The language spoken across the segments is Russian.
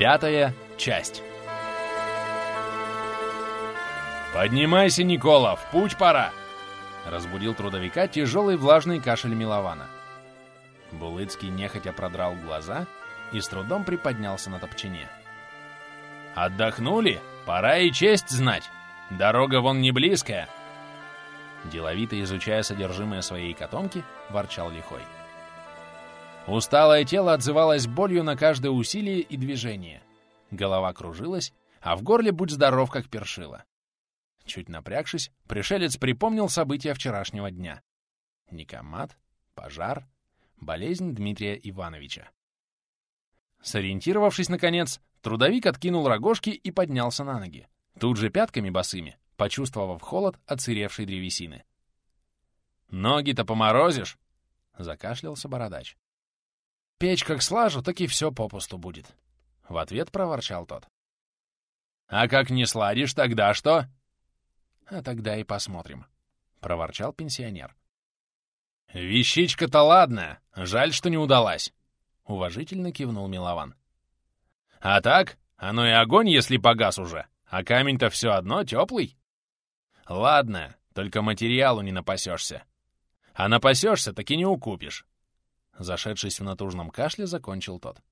Пятая часть. «Поднимайся, Никола, в путь пора!» Разбудил трудовика тяжелый влажный кашель Милована. Булыцкий нехотя продрал глаза и с трудом приподнялся на топчине. «Отдохнули? Пора и честь знать! Дорога вон не близкая!» Деловито изучая содержимое своей котомки, ворчал лихой. Усталое тело отзывалось болью на каждое усилие и движение. Голова кружилась, а в горле будь здоров, как першило. Чуть напрягшись, пришелец припомнил события вчерашнего дня. Никомат, пожар, болезнь Дмитрия Ивановича. Сориентировавшись, наконец, трудовик откинул рогожки и поднялся на ноги, тут же пятками босыми, почувствовав холод отсыревшей древесины. «Ноги-то поморозишь?» — закашлялся бородач. «Печь как слажу, так и все попусту будет», — в ответ проворчал тот. «А как не сладишь, тогда что?» «А тогда и посмотрим», — проворчал пенсионер. «Вещичка-то ладная, жаль, что не удалась», — уважительно кивнул Милован. «А так, оно и огонь, если погас уже, а камень-то все одно теплый». «Ладно, только материалу не напасешься. А напасешься, так и не укупишь. Зашедшись в натужном кашле, закончил тот.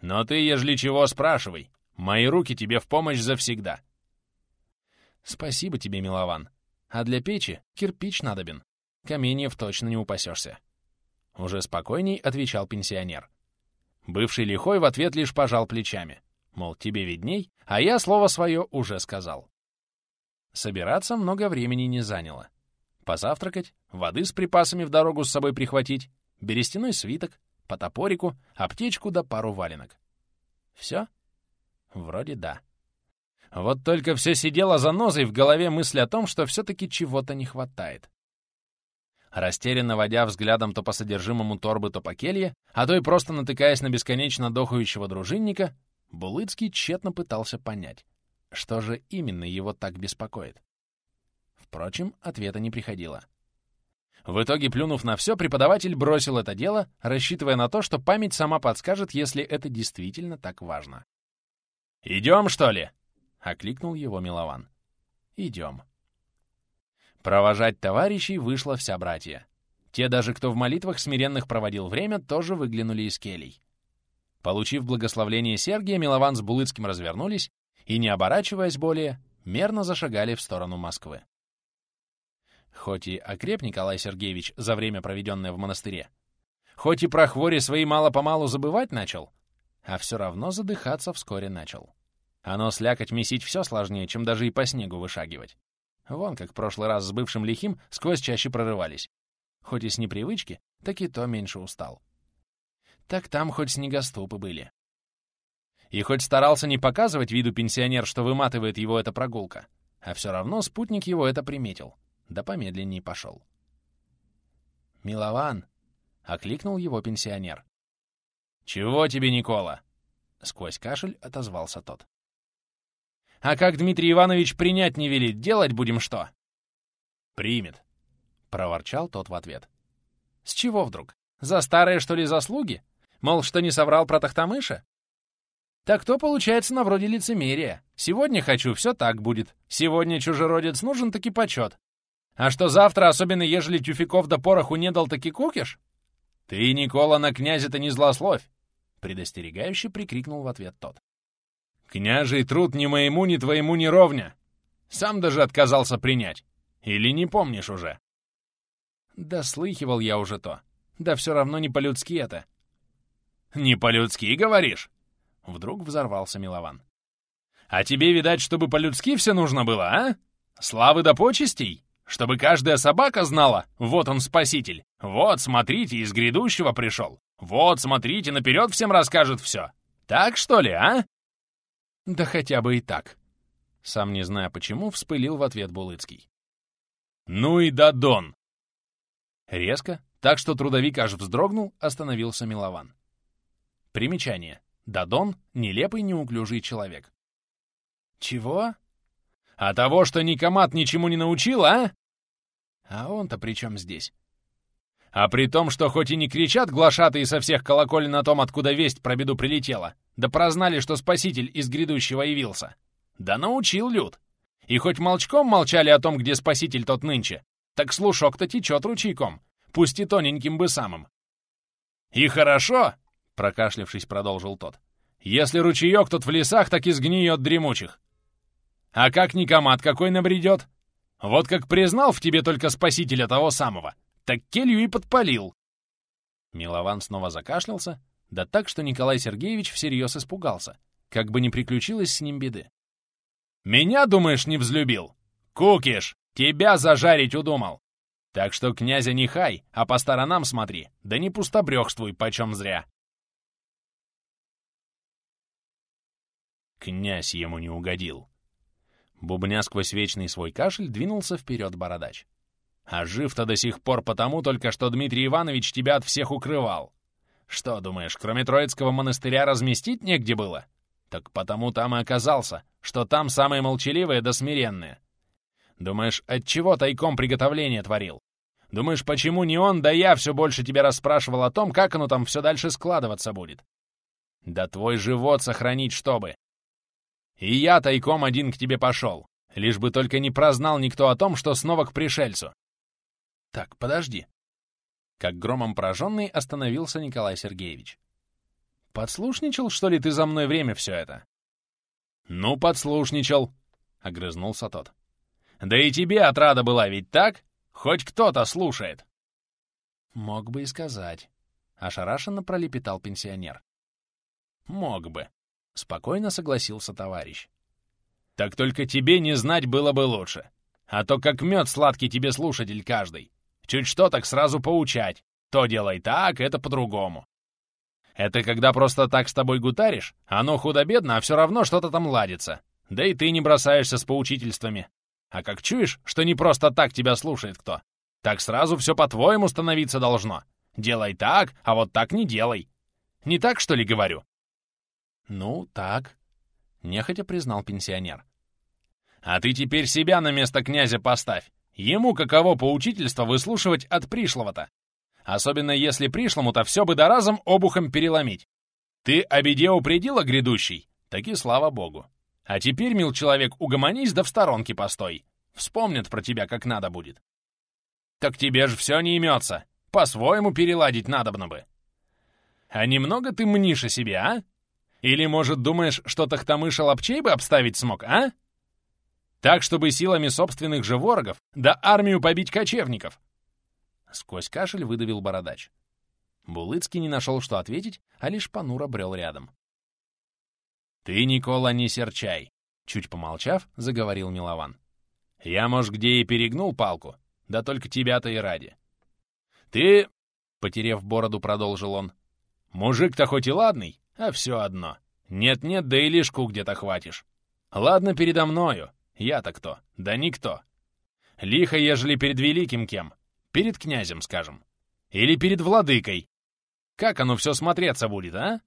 «Но ты, ежели чего, спрашивай. Мои руки тебе в помощь завсегда». «Спасибо тебе, милован. А для печи кирпич надобен. Каменьев точно не упасешься». Уже спокойней отвечал пенсионер. Бывший лихой в ответ лишь пожал плечами. Мол, тебе видней, а я слово свое уже сказал. Собираться много времени не заняло. Позавтракать, воды с припасами в дорогу с собой прихватить, берестяной свиток, по топорику, аптечку да пару валенок. Все? Вроде да. Вот только все сидело за нозой в голове мысль о том, что все-таки чего-то не хватает. Растерянно водя взглядом то по содержимому торбы, то по келье, а то и просто натыкаясь на бесконечно дохающего дружинника, Булыцкий тщетно пытался понять, что же именно его так беспокоит. Впрочем, ответа не приходило. В итоге, плюнув на все, преподаватель бросил это дело, рассчитывая на то, что память сама подскажет, если это действительно так важно. «Идем, что ли?» — окликнул его Милован. «Идем». Провожать товарищей вышла вся братья. Те даже, кто в молитвах смиренных проводил время, тоже выглянули из келей. Получив благословление Сергия, Милован с Булыцким развернулись и, не оборачиваясь более, мерно зашагали в сторону Москвы. Хоть и окреп Николай Сергеевич за время, проведенное в монастыре, хоть и про хвори свои мало-помалу забывать начал, а все равно задыхаться вскоре начал. Оно слякоть месить все сложнее, чем даже и по снегу вышагивать. Вон как в прошлый раз с бывшим лихим сквозь чаще прорывались. Хоть и с непривычки, так и то меньше устал. Так там хоть снегоступы были. И хоть старался не показывать виду пенсионер, что выматывает его эта прогулка, а все равно спутник его это приметил — да помедленнее пошел. «Милован!» — окликнул его пенсионер. «Чего тебе, Никола?» — сквозь кашель отозвался тот. «А как Дмитрий Иванович принять не велит, делать будем что?» «Примет», — проворчал тот в ответ. «С чего вдруг? За старые, что ли, заслуги? Мол, что не соврал про Тахтамыша? Так то получается на вроде лицемерия. Сегодня хочу, все так будет. Сегодня чужеродец нужен, таки почет. А что завтра, особенно ежели тюфяков да пороху не дал, таки кукиш? Ты, Никола, на князя-то не злословь! Предостерегающе прикрикнул в ответ тот. Княжий труд ни моему, ни твоему не ровня. Сам даже отказался принять. Или не помнишь уже? Да слыхивал я уже то. Да все равно не по-людски это. Не по-людски, говоришь? Вдруг взорвался Милован. А тебе, видать, чтобы по-людски все нужно было, а? Славы да почестей? Чтобы каждая собака знала, вот он спаситель. Вот, смотрите, из грядущего пришел. Вот, смотрите, наперед всем расскажет все. Так, что ли, а? Да хотя бы и так. Сам не зная почему, вспылил в ответ Булыцкий. Ну и дадон! Резко, так что трудовик аж вздрогнул, остановился Милован. Примечание. Дадон — нелепый неуклюжий человек. Чего? А того, что Никомат ничему не научил, а? А он-то при чем здесь? А при том, что хоть и не кричат глашатые со всех колоколен о том, откуда весть про беду прилетела, Да прознали, что спаситель из грядущего явился. Да научил люд. И хоть молчком молчали о том, где спаситель тот нынче, так слушок-то течет ручейком, пусть и тоненьким бы самым. «И хорошо!» — прокашлявшись, продолжил тот. «Если ручеек тот в лесах, так и сгниет дремучих. А как никомат какой набредет? Вот как признал в тебе только спасителя того самого, так келью и подпалил». Милован снова закашлялся, да так, что Николай Сергеевич всерьез испугался, как бы не приключилось с ним беды. «Меня, думаешь, не взлюбил? Кукиш, тебя зажарить удумал. Так что князя не хай, а по сторонам смотри, да не пустобрёхствуй почем зря». Князь ему не угодил. Бубня сквозь вечный свой кашель двинулся вперед бородач. «А жив-то до сих пор потому только, что Дмитрий Иванович тебя от всех укрывал. Что, думаешь, кроме Троицкого монастыря разместить негде было? Так потому там и оказался, что там самые молчаливые да смиренные. Думаешь, от чего тайком приготовление творил? Думаешь, почему не он, да я все больше тебя расспрашивал о том, как оно там все дальше складываться будет? Да твой живот сохранить, чтобы. И я тайком один к тебе пошел, лишь бы только не прознал никто о том, что снова к пришельцу. Так, подожди. Как громом пораженный остановился Николай Сергеевич. «Подслушничал, что ли, ты за мной время все это?» «Ну, подслушничал», — огрызнулся тот. «Да и тебе отрада была, ведь так? Хоть кто-то слушает». «Мог бы и сказать», — ошарашенно пролепетал пенсионер. «Мог бы», — спокойно согласился товарищ. «Так только тебе не знать было бы лучше. А то как мед сладкий тебе слушатель каждый. Чуть что, так сразу поучать. То делай так, это по-другому. Это когда просто так с тобой гутаришь, оно худо-бедно, а все равно что-то там ладится. Да и ты не бросаешься с поучительствами. А как чуешь, что не просто так тебя слушает кто, так сразу все по-твоему становиться должно. Делай так, а вот так не делай. Не так, что ли, говорю? Ну, так, — нехотя признал пенсионер. А ты теперь себя на место князя поставь. Ему каково поучительство выслушивать от пришлого-то? Особенно если пришлому-то все бы да разом обухом переломить. Ты о беде упредила грядущий? Таки слава богу. А теперь, мил человек, угомонись да в сторонке постой. Вспомнят про тебя как надо будет. Так тебе ж все не имется. По-своему переладить надобно бы. А немного ты мнишь о себе, а? Или, может, думаешь, что Тахтамыша лапчей бы обставить смог, а? Так, чтобы силами собственных же ворогов, да армию побить кочевников!» Сквозь кашель выдавил бородач. Булыцкий не нашел, что ответить, а лишь понуро брел рядом. «Ты, Никола, не серчай!» Чуть помолчав, заговорил Милован. «Я, может, где и перегнул палку, да только тебя-то и ради. Ты, — потерев бороду, продолжил он, — мужик-то хоть и ладный, а все одно. Нет-нет, да и лишку где-то хватишь. Ладно передо мною, я-то кто? Да никто. Лихо, ежели перед великим кем? Перед князем, скажем. Или перед владыкой. Как оно все смотреться будет, а?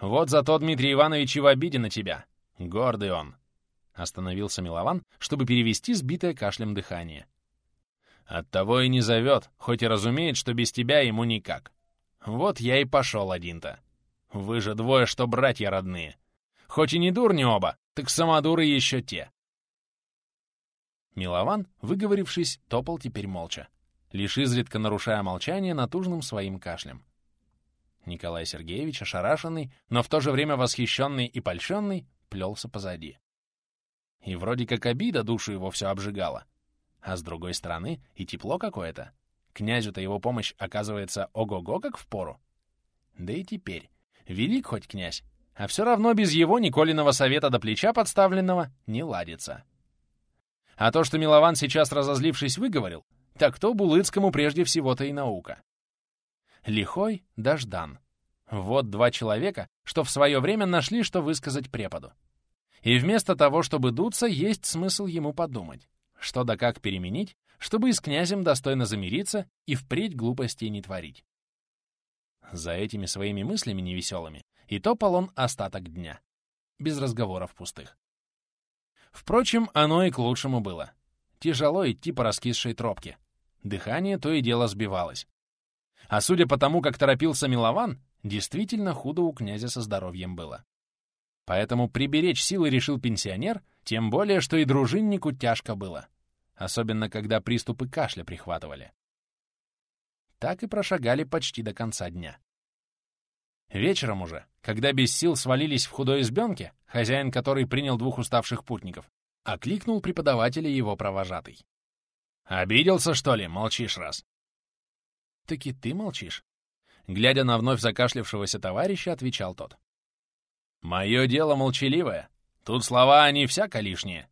Вот зато Дмитрий Иванович и в обиде на тебя. Гордый он. Остановился Милован, чтобы перевести сбитое кашлем дыхание. Оттого и не зовет, хоть и разумеет, что без тебя ему никак. Вот я и пошел один-то. Вы же двое, что братья родные. Хоть и не дурни оба, так самодуры еще те. Милован, выговорившись, топал теперь молча, лишь изредка нарушая молчание натужным своим кашлем. Николай Сергеевич, ошарашенный, но в то же время восхищенный и польщенный, плелся позади. И вроде как обида душу его все обжигала. А с другой стороны и тепло какое-то. Князю-то его помощь оказывается ого-го как впору. Да и теперь. Велик хоть князь, а все равно без его Николиного совета до плеча подставленного не ладится. А то, что Милован сейчас, разозлившись, выговорил, так то Булыцкому прежде всего-то и наука. Лихой да Ждан. Вот два человека, что в свое время нашли, что высказать преподу. И вместо того, чтобы дуться, есть смысл ему подумать, что да как переменить, чтобы и с князем достойно замириться и впредь глупостей не творить. За этими своими мыслями невеселыми и топал он остаток дня, без разговоров пустых. Впрочем, оно и к лучшему было. Тяжело идти по раскисшей тропке. Дыхание то и дело сбивалось. А судя по тому, как торопился Милован, действительно худо у князя со здоровьем было. Поэтому приберечь силы решил пенсионер, тем более, что и дружиннику тяжко было, особенно когда приступы кашля прихватывали. Так и прошагали почти до конца дня. Вечером уже, когда без сил свалились в худой избенке, хозяин которой принял двух уставших путников, окликнул преподавателя его провожатый. «Обиделся, что ли? Молчишь раз». «Таки ты молчишь?» Глядя на вновь закашлявшегося товарища, отвечал тот. «Мое дело молчаливое. Тут слова они всяко лишние».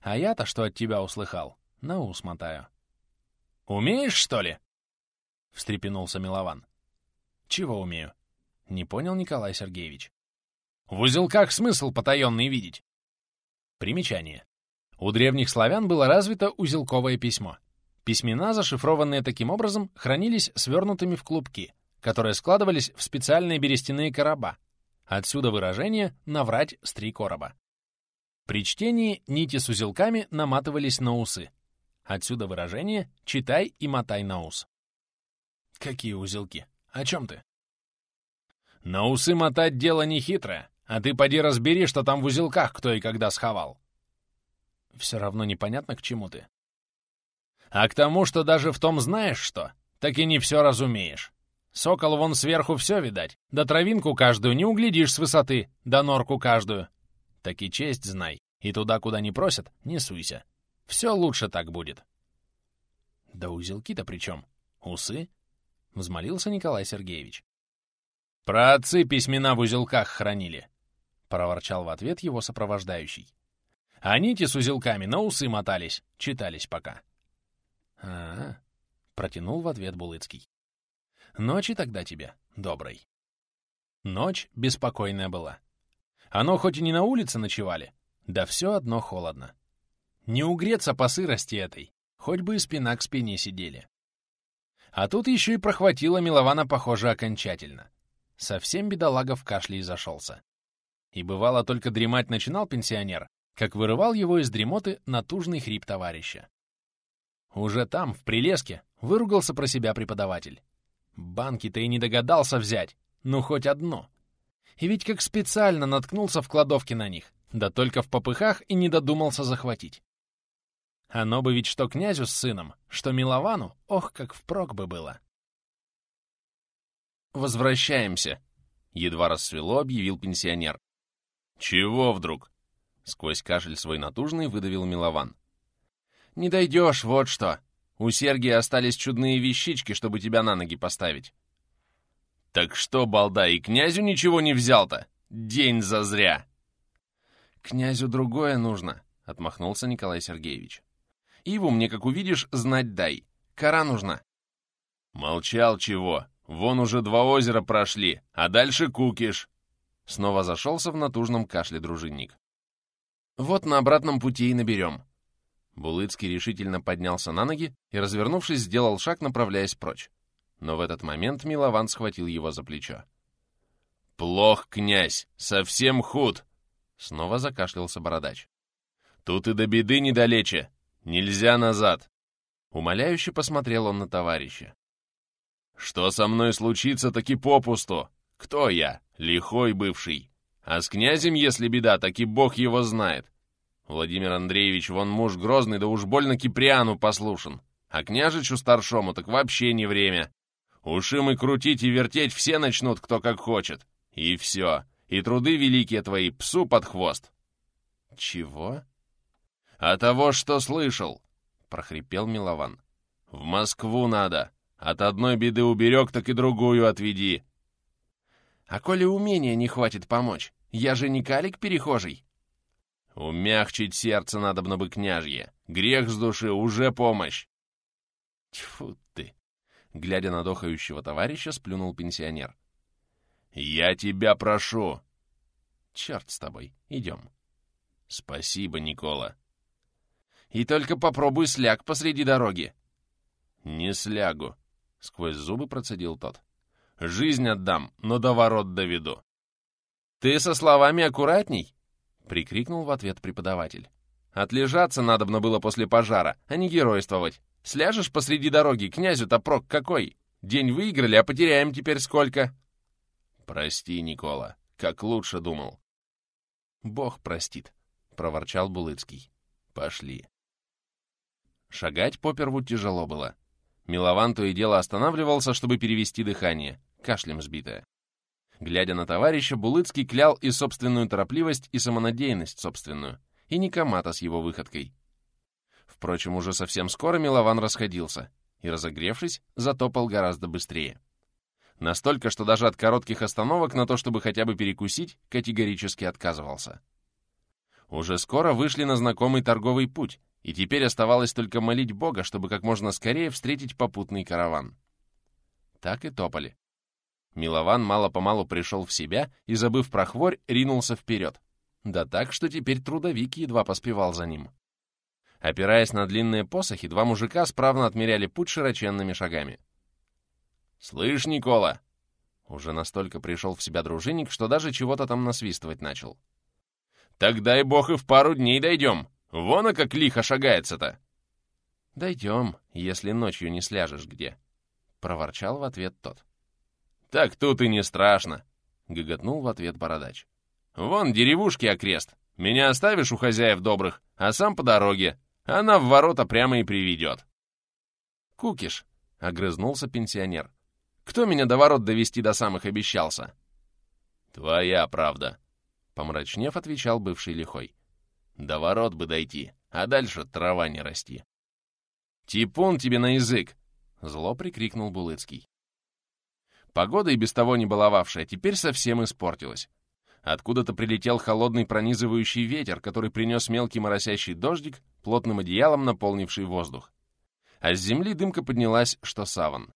«А я-то что от тебя услыхал? На ус мотаю». «Умеешь, что ли?» — встрепенулся Милован. «Чего умею?» — не понял Николай Сергеевич. «В узелках смысл потаенный видеть». Примечание. У древних славян было развито узелковое письмо. Письмена, зашифрованные таким образом, хранились свернутыми в клубки, которые складывались в специальные берестяные короба. Отсюда выражение «наврать с три короба». При чтении нити с узелками наматывались на усы. Отсюда выражение «читай и мотай на ус». Какие узелки? О чем ты? На усы мотать дело не хитрое, а ты поди разбери, что там в узелках кто и когда сховал. Все равно непонятно, к чему ты. А к тому, что даже в том знаешь что, так и не все разумеешь. Сокол вон сверху все видать, да травинку каждую не углядишь с высоты, да норку каждую. Так и честь знай, и туда, куда не просят, не суйся. Все лучше так будет. Да узелки-то при чем? Усы? — взмолился Николай Сергеевич. «Про отцы письмена в узелках хранили», — проворчал в ответ его сопровождающий. «А нити с узелками на усы мотались, читались пока». «А-а», — протянул в ответ Булыцкий. «Ночи тогда тебе, доброй». Ночь беспокойная была. Оно хоть и не на улице ночевали, да все одно холодно. Не угреться по сырости этой, хоть бы и спина к спине сидели. А тут еще и прохватило Милована, похоже, окончательно. Совсем бедолага в кашле и зашелся. И бывало, только дремать начинал пенсионер, как вырывал его из дремоты натужный хрип товарища. Уже там, в прилеске, выругался про себя преподаватель. Банки-то и не догадался взять, ну хоть одно. И ведь как специально наткнулся в кладовке на них, да только в попыхах и не додумался захватить. Оно бы ведь что князю с сыном, что Миловану, ох, как впрок бы было. «Возвращаемся», — едва рассвело, объявил пенсионер. «Чего вдруг?» — сквозь кашель свой натужный выдавил Милован. «Не дойдешь, вот что. У Сергия остались чудные вещички, чтобы тебя на ноги поставить». «Так что, балда, и князю ничего не взял-то? День зазря!» «Князю другое нужно», — отмахнулся Николай Сергеевич. Иву мне, как увидишь, знать дай. Кора нужна». «Молчал чего? Вон уже два озера прошли, а дальше кукиш». Снова зашелся в натужном кашле дружинник. «Вот на обратном пути и наберем». Булыцкий решительно поднялся на ноги и, развернувшись, сделал шаг, направляясь прочь. Но в этот момент Милован схватил его за плечо. «Плох, князь! Совсем худ!» Снова закашлялся бородач. «Тут и до беды недалече. Нельзя назад!» Умоляюще посмотрел он на товарища. «Что со мной случится, таки попусту? Кто я? Лихой бывший. А с князем, если беда, таки бог его знает. Владимир Андреевич, вон муж грозный, да уж больно Киприану послушен. А княжичу старшому так вообще не время. Уж им и крутить, и вертеть все начнут, кто как хочет. И все. И труды великие твои псу под хвост». «Чего?» «А того, что слышал!» — прохрипел Милован. «В Москву надо! От одной беды уберег, так и другую отведи!» «А коли умения не хватит помочь, я же не калик перехожий!» «Умягчить сердце надо бы княжье! Грех с души уже помощь!» «Тьфу ты!» — глядя на дохающего товарища, сплюнул пенсионер. «Я тебя прошу!» «Черт с тобой, идем!» «Спасибо, Никола!» И только попробуй сляг посреди дороги. Не слягу, сквозь зубы процедил тот. Жизнь отдам, но до ворот доведу. Ты со словами аккуратней? Прикрикнул в ответ преподаватель. Отлежаться надобно было после пожара, а не геройствовать. Сляжешь посреди дороги, князю-то прок какой? День выиграли, а потеряем теперь сколько? Прости, Никола, как лучше думал. Бог простит, проворчал Булыцкий. Пошли. Шагать поперву тяжело было. Милован то и дело останавливался, чтобы перевести дыхание, кашлем сбитое. Глядя на товарища, Булыцкий клял и собственную торопливость, и самонадеянность собственную, и Никомата с его выходкой. Впрочем, уже совсем скоро Милован расходился и, разогревшись, затопал гораздо быстрее. Настолько, что даже от коротких остановок на то, чтобы хотя бы перекусить, категорически отказывался. Уже скоро вышли на знакомый торговый путь, и теперь оставалось только молить Бога, чтобы как можно скорее встретить попутный караван. Так и топали. Милован мало-помалу пришел в себя и, забыв про хворь, ринулся вперед. Да так, что теперь трудовик едва поспевал за ним. Опираясь на длинные посохи, два мужика справно отмеряли путь широченными шагами. «Слышь, Никола!» Уже настолько пришел в себя дружинник, что даже чего-то там насвистывать начал. «Так дай бог и в пару дней дойдем! Вон, а как лихо шагается-то!» «Дойдем, если ночью не сляжешь где», — проворчал в ответ тот. «Так тут и не страшно», — гоготнул в ответ бородач. «Вон деревушки окрест. Меня оставишь у хозяев добрых, а сам по дороге. Она в ворота прямо и приведет». «Кукиш», — огрызнулся пенсионер. «Кто меня до ворот довести до самых обещался?» «Твоя правда», — помрачнев, отвечал бывший лихой. «До ворот бы дойти, а дальше трава не расти». «Типун тебе на язык!» — зло прикрикнул Булыцкий. Погода и без того не баловавшая теперь совсем испортилась. Откуда-то прилетел холодный пронизывающий ветер, который принес мелкий моросящий дождик, плотным одеялом наполнивший воздух. А с земли дымка поднялась, что саван.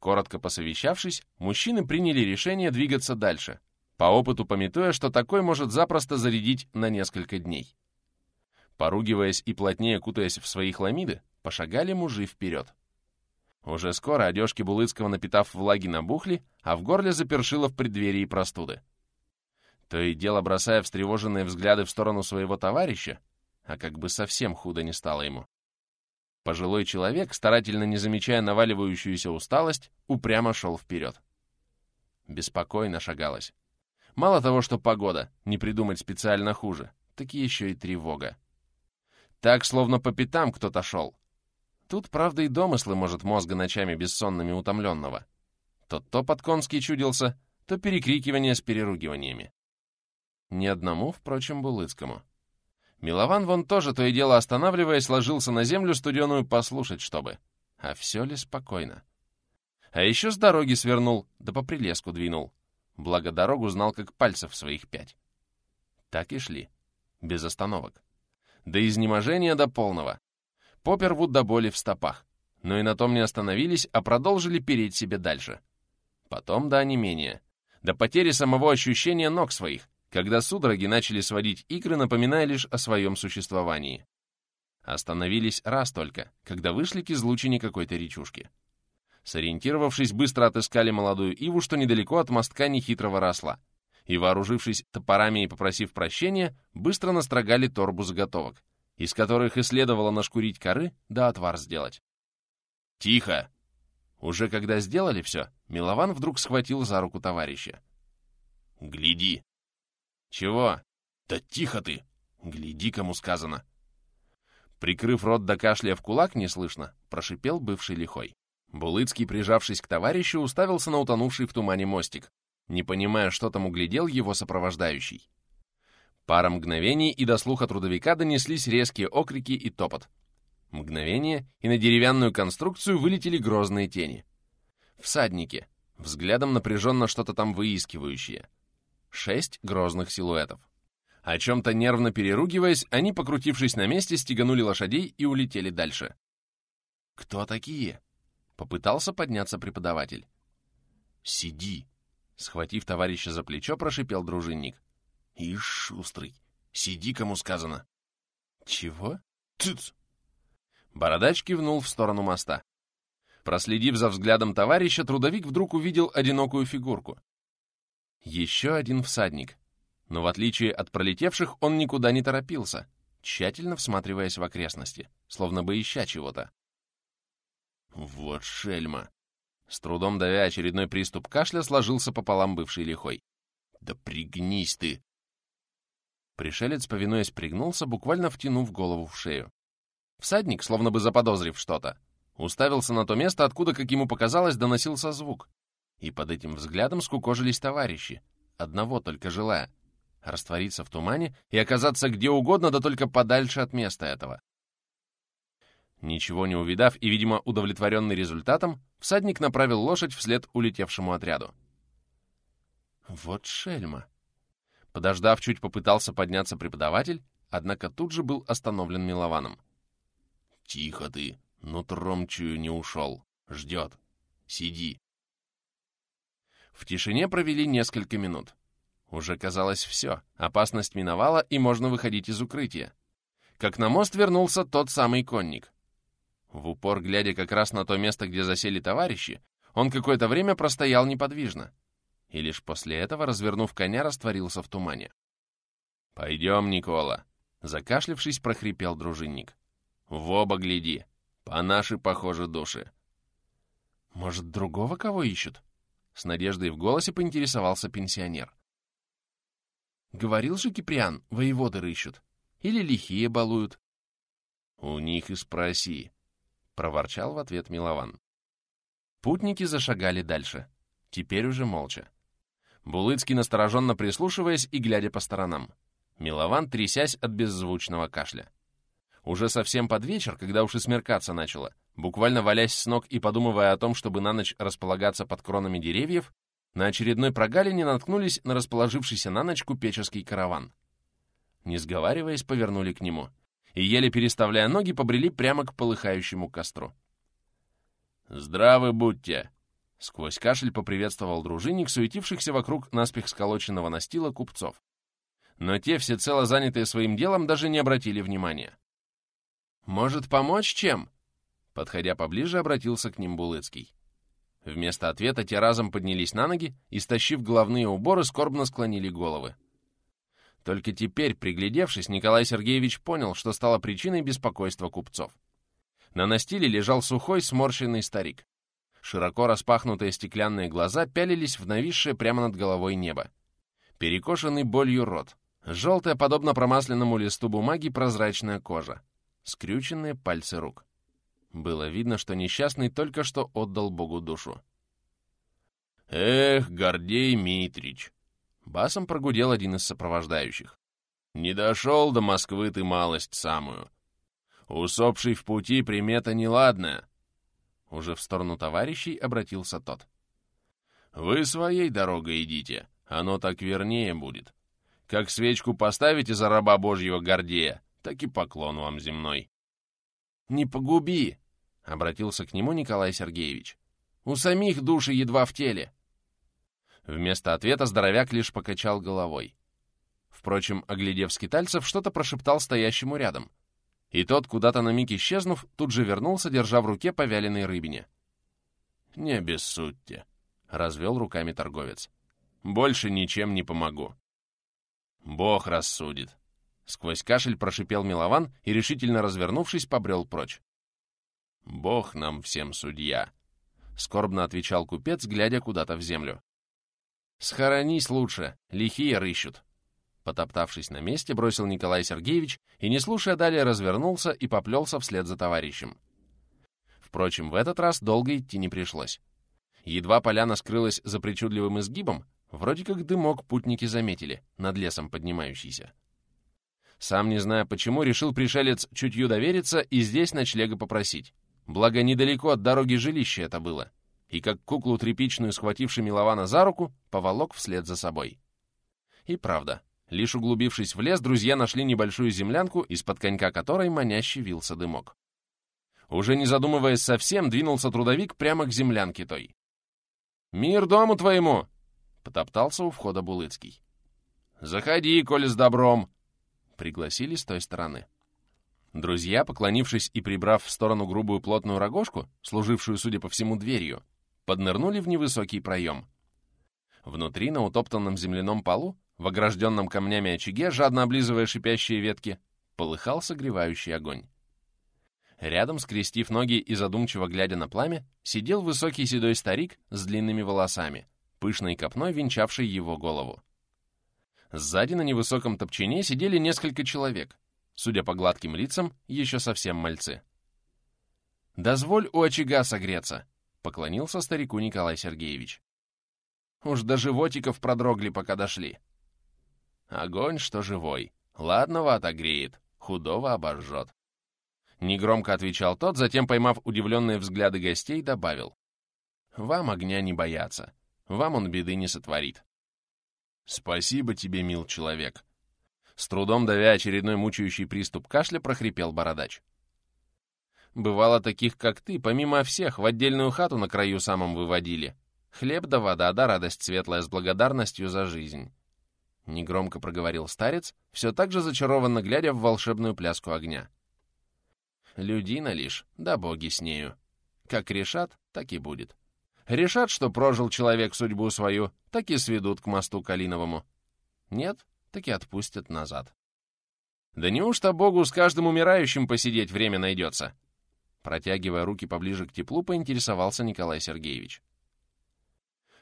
Коротко посовещавшись, мужчины приняли решение двигаться дальше, по опыту пометуя, что такой может запросто зарядить на несколько дней. Поругиваясь и плотнее кутаясь в свои хламиды, пошагали мужи вперед. Уже скоро одежки Булыцкого, напитав влаги, набухли, а в горле запершило в преддверии простуды. То и дело бросая встревоженные взгляды в сторону своего товарища, а как бы совсем худо не стало ему. Пожилой человек, старательно не замечая наваливающуюся усталость, упрямо шел вперед. Беспокойно шагалось. Мало того, что погода, не придумать специально хуже, так еще и тревога. Так, словно по пятам кто-то шел, Тут, правда, и домыслы, может, мозга ночами бессонными утомленного. То топот конский чудился, то перекрикивание с переругиваниями. Ни одному, впрочем, Булыцкому. Милован вон тоже то и дело останавливаясь, ложился на землю студеную послушать, чтобы. А все ли спокойно? А еще с дороги свернул, да по прилеску двинул. Благо дорогу знал, как пальцев своих пять. Так и шли. Без остановок. До изнеможения до полного. Попервуд до боли в стопах, но и на том не остановились, а продолжили переть себе дальше. Потом до онемения, до потери самого ощущения ног своих, когда судороги начали сводить икры, напоминая лишь о своем существовании. Остановились раз только, когда вышли к излучине какой-то речушки. Сориентировавшись, быстро отыскали молодую иву, что недалеко от мостка нехитрого росла, и, вооружившись топорами и попросив прощения, быстро настрогали торбу заготовок, из которых и следовало нашкурить коры да отвар сделать. «Тихо!» Уже когда сделали все, Милован вдруг схватил за руку товарища. «Гляди!» «Чего?» «Да тихо ты! Гляди, кому сказано!» Прикрыв рот до кашля в кулак неслышно, прошипел бывший лихой. Булыцкий, прижавшись к товарищу, уставился на утонувший в тумане мостик, не понимая, что там углядел его сопровождающий. Пара мгновений, и до слуха трудовика донеслись резкие окрики и топот. Мгновение, и на деревянную конструкцию вылетели грозные тени. Всадники, взглядом напряженно что-то там выискивающие. Шесть грозных силуэтов. О чем-то нервно переругиваясь, они, покрутившись на месте, стеганули лошадей и улетели дальше. «Кто такие?» — попытался подняться преподаватель. «Сиди!» — схватив товарища за плечо, прошипел дружинник. Ишь, шустрый. Сиди, кому сказано. Чего? Цыц! Бородач кивнул в сторону моста. Проследив за взглядом товарища, трудовик вдруг увидел одинокую фигурку. Еще один всадник. Но в отличие от пролетевших, он никуда не торопился, тщательно всматриваясь в окрестности, словно бы ища чего-то. «Вот шельма!» — С трудом давя очередной приступ кашля, сложился пополам бывший лихой. «Да пригнись ты!» Пришелец, повинуясь, пригнулся, буквально втянув голову в шею. Всадник, словно бы заподозрив что-то, уставился на то место, откуда, как ему показалось, доносился звук. И под этим взглядом скукожились товарищи, одного только желая — раствориться в тумане и оказаться где угодно, да только подальше от места этого. Ничего не увидав и, видимо, удовлетворенный результатом, всадник направил лошадь вслед улетевшему отряду. Вот шельма. Подождав, чуть попытался подняться преподаватель, однако тут же был остановлен Милованом. «Тихо ты, нутром чую не ушел. Ждет. Сиди». В тишине провели несколько минут. Уже казалось все, опасность миновала, и можно выходить из укрытия. Как на мост вернулся тот самый конник. В упор, глядя как раз на то место, где засели товарищи, он какое-то время простоял неподвижно. И лишь после этого, развернув коня, растворился в тумане. «Пойдем, Никола!» Закашлившись, прохрипел дружинник. «В оба гляди! По нашей, похоже, души!» «Может, другого кого ищут?» С надеждой в голосе поинтересовался пенсионер. «Говорил же Киприан, воеводы рыщут. Или лихие балуют?» «У них и спроси», — проворчал в ответ Милован. Путники зашагали дальше. Теперь уже молча. Булыцкий настороженно прислушиваясь и глядя по сторонам. Милован, трясясь от беззвучного кашля. Уже совсем под вечер, когда уж и смеркаться начало, буквально валясь с ног и подумывая о том, чтобы на ночь располагаться под кронами деревьев, на очередной прогалине наткнулись на расположившийся на ночь купеческий караван. Не сговариваясь, повернули к нему и, еле переставляя ноги, побрели прямо к полыхающему костру. «Здравы будьте!» Сквозь кашель поприветствовал дружинник, суетившихся вокруг наспех сколоченного настила купцов. Но те, всецело занятые своим делом, даже не обратили внимания. «Может, помочь чем?» Подходя поближе, обратился к ним Булыцкий. Вместо ответа те разом поднялись на ноги и, стащив головные уборы, скорбно склонили головы. Только теперь, приглядевшись, Николай Сергеевич понял, что стало причиной беспокойства купцов. На настиле лежал сухой, сморщенный старик. Широко распахнутые стеклянные глаза пялились в нависшее прямо над головой небо. Перекошенный болью рот. Желтая, подобно промасленному листу бумаги, прозрачная кожа скрюченные пальцы рук. Было видно, что несчастный только что отдал Богу душу. «Эх, Гордей Митрич!» Басом прогудел один из сопровождающих. «Не дошел до Москвы ты малость самую. Усопший в пути примета неладная». Уже в сторону товарищей обратился тот. «Вы своей дорогой идите, оно так вернее будет. Как свечку поставите за раба Божьего Гордея, так и поклон вам земной. «Не погуби!» — обратился к нему Николай Сергеевич. «У самих души едва в теле!» Вместо ответа здоровяк лишь покачал головой. Впрочем, оглядев скитальцев, что-то прошептал стоящему рядом. И тот, куда-то на миг исчезнув, тут же вернулся, держа в руке повяленной рыбине. «Не обессудьте», — развел руками торговец. «Больше ничем не помогу. Бог рассудит. Сквозь кашель прошипел Милован и, решительно развернувшись, побрел прочь. «Бог нам всем судья», — скорбно отвечал купец, глядя куда-то в землю. «Схоронись лучше, лихие рыщут». Потоптавшись на месте, бросил Николай Сергеевич и, не слушая далее, развернулся и поплелся вслед за товарищем. Впрочем, в этот раз долго идти не пришлось. Едва поляна скрылась за причудливым изгибом, вроде как дымок путники заметили, над лесом поднимающийся. Сам не зная почему, решил пришелец чутью довериться и здесь ночлега попросить. Благо, недалеко от дороги жилище это было. И как куклу тряпичную, схвативший Милована за руку, поволок вслед за собой. И правда, лишь углубившись в лес, друзья нашли небольшую землянку, из-под конька которой маняще вился дымок. Уже не задумываясь совсем, двинулся трудовик прямо к землянке той. «Мир дому твоему!» — потоптался у входа Булыцкий. «Заходи, коли с добром!» пригласили с той стороны. Друзья, поклонившись и прибрав в сторону грубую плотную рогожку, служившую, судя по всему, дверью, поднырнули в невысокий проем. Внутри, на утоптанном земляном полу, в огражденном камнями очаге, жадно облизывая шипящие ветки, полыхал согревающий огонь. Рядом, скрестив ноги и задумчиво глядя на пламя, сидел высокий седой старик с длинными волосами, пышной копной венчавшей его голову. Сзади на невысоком топчине сидели несколько человек, судя по гладким лицам, еще совсем мальцы. «Дозволь у очага согреться», — поклонился старику Николай Сергеевич. «Уж до животиков продрогли, пока дошли». «Огонь, что живой. Ладного отогреет, худого обожжет». Негромко отвечал тот, затем, поймав удивленные взгляды гостей, добавил. «Вам огня не бояться. Вам он беды не сотворит». «Спасибо тебе, мил человек». С трудом давя очередной мучающий приступ кашля, прохрипел бородач. «Бывало таких, как ты, помимо всех, в отдельную хату на краю самом выводили. Хлеб да вода, да радость светлая с благодарностью за жизнь». Негромко проговорил старец, все так же зачарованно глядя в волшебную пляску огня. Людина лишь, да боги с нею. Как решат, так и будет. Решат, что прожил человек судьбу свою, так и сведут к мосту Калиновому. Нет, так и отпустят назад. Да неужто Богу с каждым умирающим посидеть время найдется? Протягивая руки поближе к теплу, поинтересовался Николай Сергеевич.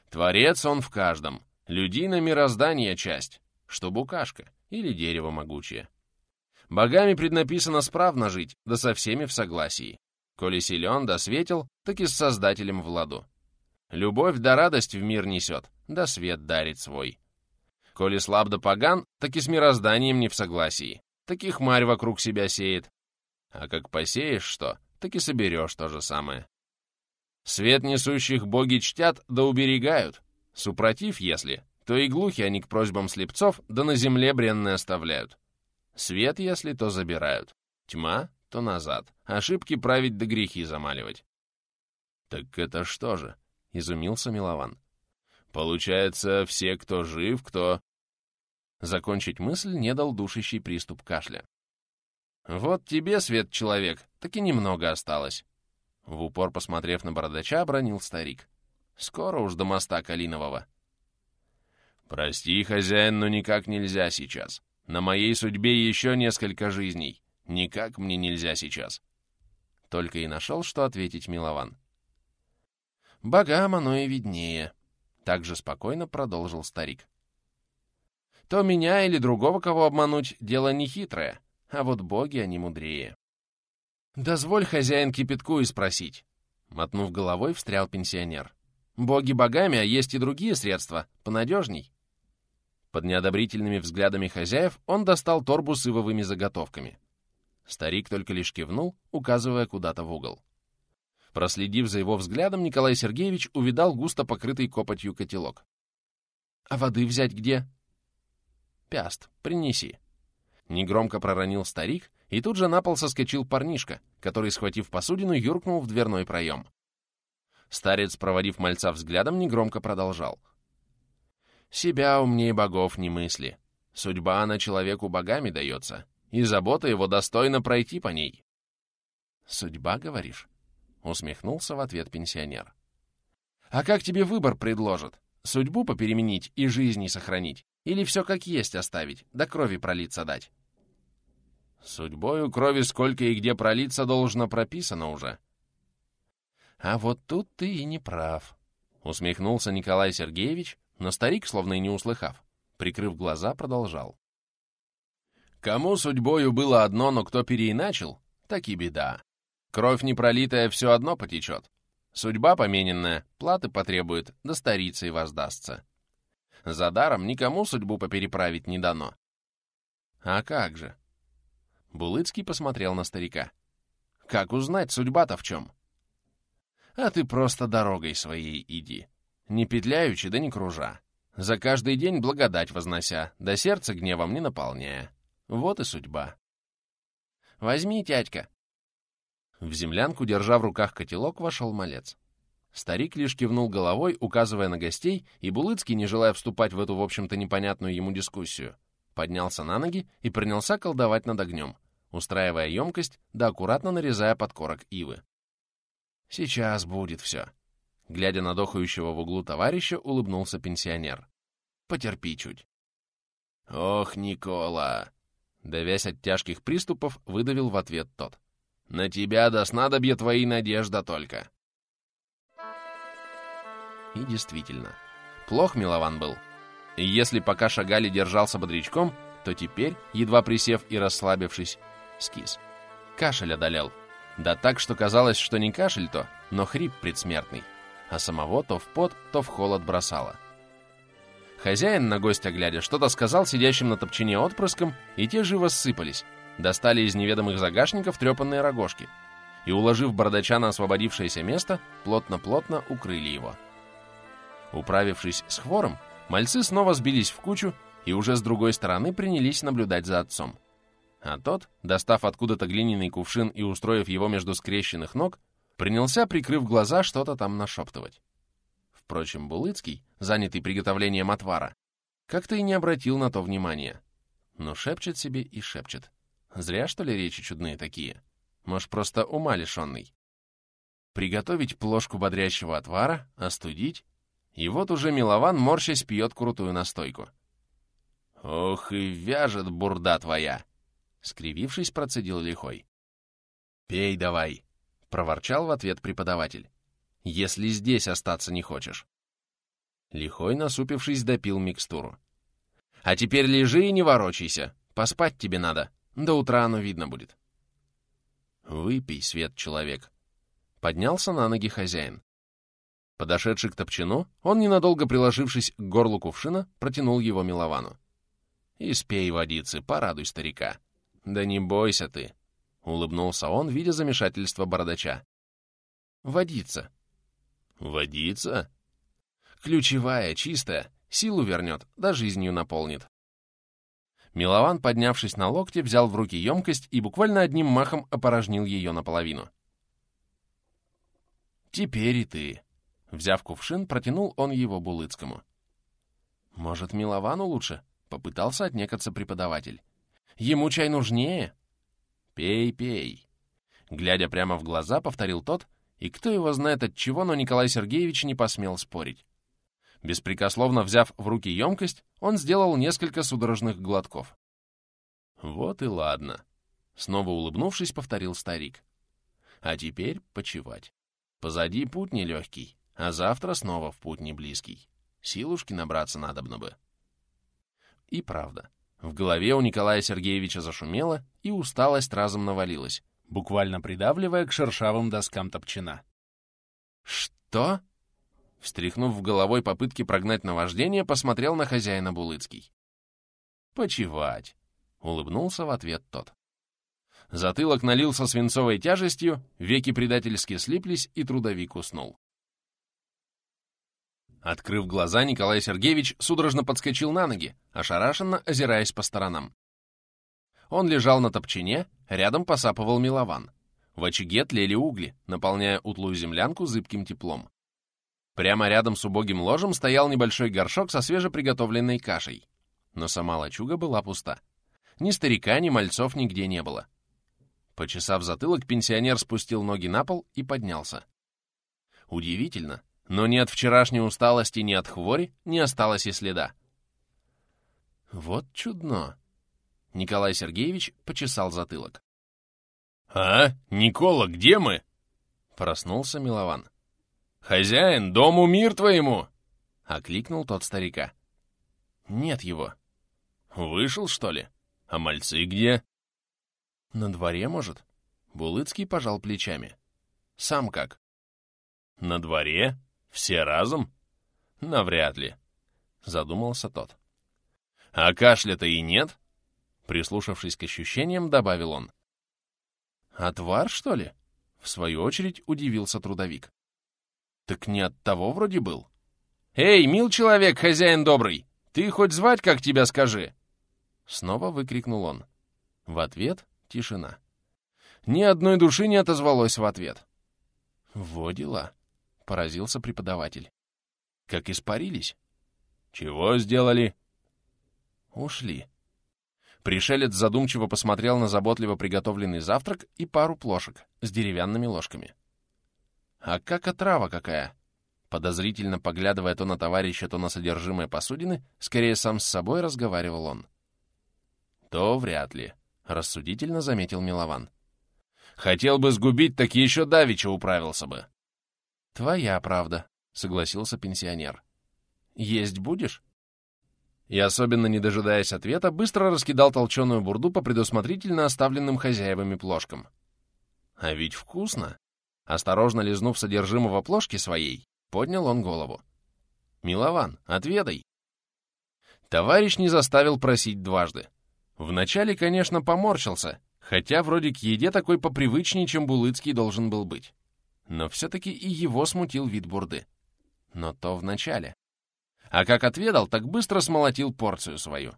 Творец он в каждом. Людина мироздания часть, что букашка или дерево могучее. Богами преднаписано справно жить, да со всеми в согласии. Коли силен да светел, так и с Создателем в ладу. Любовь да радость в мир несет, да свет дарит свой. Коли слаб да поган, так и с мирозданием не в согласии. Таких марь вокруг себя сеет. А как посеешь что, так и соберешь то же самое. Свет несущих боги чтят да уберегают. Супротив, если, то и глухи они к просьбам слепцов, да на земле бренные оставляют. Свет, если, то забирают. Тьма, то назад. Ошибки править да грехи замаливать. «Так это что же?» — изумился Милован. «Получается, все, кто жив, кто...» Закончить мысль не дал душащий приступ кашля. «Вот тебе, свет человек, так и немного осталось». В упор посмотрев на бородача, обронил старик. «Скоро уж до моста Калинового». «Прости, хозяин, но никак нельзя сейчас. На моей судьбе еще несколько жизней. Никак мне нельзя сейчас. Только и нашел, что ответить Милован. Богам оно и виднее. Так же спокойно продолжил старик. То меня или другого кого обмануть — дело нехитрое, а вот боги они мудрее. «Дозволь хозяин кипятку и спросить», — мотнув головой, встрял пенсионер. «Боги богами, а есть и другие средства, понадежней». Под неодобрительными взглядами хозяев он достал торбу с ивовыми заготовками. Старик только лишь кивнул, указывая куда-то в угол. Проследив за его взглядом, Николай Сергеевич увидал густо покрытый копотью котелок. «А воды взять где?» «Пяст, принеси». Негромко проронил старик, и тут же на пол соскочил парнишка, который, схватив посудину, юркнул в дверной проем. Старец, проводив мальца взглядом, негромко продолжал. Себя умнее богов не мысли. Судьба она человеку богами дается, и забота его достойно пройти по ней. «Судьба, говоришь?» — усмехнулся в ответ пенсионер. «А как тебе выбор предложат? Судьбу попеременить и жизни сохранить? Или все как есть оставить, до крови пролиться дать?» «Судьбою крови сколько и где пролиться должно прописано уже». «А вот тут ты и не прав», — усмехнулся Николай Сергеевич, но старик, словно и не услыхав, прикрыв глаза, продолжал. Кому судьбою было одно, но кто переиначил, так и беда. Кровь непролитая все одно потечет. Судьба помененная, платы потребует, да старицей воздастся. За даром никому судьбу попереправить не дано. А как же? Булыцкий посмотрел на старика. Как узнать, судьба-то в чем? А ты просто дорогой своей иди. Не петляючи, да не кружа. За каждый день благодать вознося, да сердце гневом не наполняя. Вот и судьба. Возьми, тятька. В землянку, держа в руках котелок, вошел малец. Старик лишь кивнул головой, указывая на гостей, и Булыцкий, не желая вступать в эту, в общем-то, непонятную ему дискуссию, поднялся на ноги и принялся колдовать над огнем, устраивая емкость, да аккуратно нарезая подкорок ивы. «Сейчас будет все», Глядя на дохающего в углу товарища, улыбнулся пенсионер. «Потерпи чуть». «Ох, Никола!» Давясь от тяжких приступов, выдавил в ответ тот. На тебя до снадобья твои надежда только. И действительно, плох Милован был. Если пока шагали держался бодрячком, то теперь, едва присев и расслабившись, скис. Кашель одолел. Да так, что казалось, что не кашель то, но хрип предсмертный. А самого то в пот, то в холод бросало. Хозяин, на гостя глядя, что-то сказал сидящим на топчине отпрыском, и те живо ссыпались. Достали из неведомых загашников трепанные рогожки. И, уложив бородача на освободившееся место, плотно-плотно укрыли его. Управившись с хвором, мальцы снова сбились в кучу и уже с другой стороны принялись наблюдать за отцом. А тот, достав откуда-то глиняный кувшин и устроив его между скрещенных ног, принялся, прикрыв глаза, что-то там нашептывать. Впрочем, Булыцкий, занятый приготовлением отвара, как-то и не обратил на то внимания. Но шепчет себе и шепчет. Зря, что ли, речи чудные такие? Может, просто ума лишенный? Приготовить плошку бодрящего отвара, остудить, и вот уже Милован, морщась, пьет крутую настойку. «Ох и вяжет бурда твоя!» Скривившись, процедил лихой. «Пей давай!» — проворчал в ответ преподаватель. «Если здесь остаться не хочешь». Лихой, насупившись, допил микстуру. «А теперь лежи и не ворочайся. Поспать тебе надо. До утра оно видно будет». «Выпей, свет, человек». Поднялся на ноги хозяин. Подошедший к топчину, он, ненадолго приложившись к горлу кувшина, протянул его Миловану. «И спей водицы, порадуй старика». «Да не бойся ты», — улыбнулся он, видя замешательство бородача. «Водица». «Водица?» «Ключевая, чистая, силу вернет, да жизнью наполнит». Милован, поднявшись на локте, взял в руки емкость и буквально одним махом опорожнил ее наполовину. «Теперь и ты», — взяв кувшин, протянул он его Булыцкому. «Может, Миловану лучше?» — попытался отнекаться преподаватель. Ему чай нужнее. Пей, пей. Глядя прямо в глаза, повторил тот, и кто его знает от чего, но Николай Сергеевич не посмел спорить. Беспрекословно взяв в руки емкость, он сделал несколько судорожных глотков. «Вот и ладно», — снова улыбнувшись, повторил старик. «А теперь почевать. Позади путь нелегкий, а завтра снова в путь не близкий. Силушки набраться надобно бы». И правда. В голове у Николая Сергеевича зашумело, и усталость разом навалилась, буквально придавливая к шершавым доскам топчина. «Что?» Встряхнув головой попытки прогнать наваждение, посмотрел на хозяина Булыцкий. «Почевать!» — улыбнулся в ответ тот. Затылок налился свинцовой тяжестью, веки предательски слиплись, и трудовик уснул. Открыв глаза, Николай Сергеевич судорожно подскочил на ноги, ошарашенно озираясь по сторонам. Он лежал на топчине, рядом посапывал милован. В очаге тлели угли, наполняя утлую землянку зыбким теплом. Прямо рядом с убогим ложем стоял небольшой горшок со свежеприготовленной кашей. Но сама лачуга была пуста. Ни старика, ни мальцов нигде не было. Почесав затылок, пенсионер спустил ноги на пол и поднялся. Удивительно, но ни от вчерашней усталости, ни от хвори не осталось и следа. Вот чудно. Николай Сергеевич почесал затылок. «А, Никола, где мы?» Проснулся Милован. «Хозяин, дому мир твоему!» Окликнул тот старика. «Нет его». «Вышел, что ли? А мальцы где?» «На дворе, может?» Булыцкий пожал плечами. «Сам как?» «На дворе? Все разом? Навряд ли, задумался тот. А кашля-то и нет? Прислушавшись к ощущениям, добавил он. Отвар, что ли? В свою очередь удивился трудовик. Так не от того вроде был. «Эй, мил человек, хозяин добрый, ты хоть звать, как тебя скажи?» Снова выкрикнул он. В ответ — тишина. Ни одной души не отозвалось в ответ. Во дела поразился преподаватель. Как испарились? Чего сделали? Ушли. Пришелец задумчиво посмотрел на заботливо приготовленный завтрак и пару плошек с деревянными ложками. «А как отрава какая?» Подозрительно поглядывая то на товарища, то на содержимое посудины, скорее сам с собой разговаривал он. «То вряд ли», — рассудительно заметил Милован. Хотел бы сгубить, так еще давеча управился бы. Твоя правда, согласился пенсионер. Есть будешь? И особенно не дожидаясь ответа, быстро раскидал толченую бурду по предусмотрительно оставленным хозяевами плошкам. А ведь вкусно! Осторожно лизнув содержимого плошки своей, поднял он голову. «Милован, отведай!» Товарищ не заставил просить дважды. Вначале, конечно, поморщился, хотя вроде к еде такой попривычнее, чем Булыцкий должен был быть. Но все-таки и его смутил вид бурды. Но то вначале. А как отведал, так быстро смолотил порцию свою.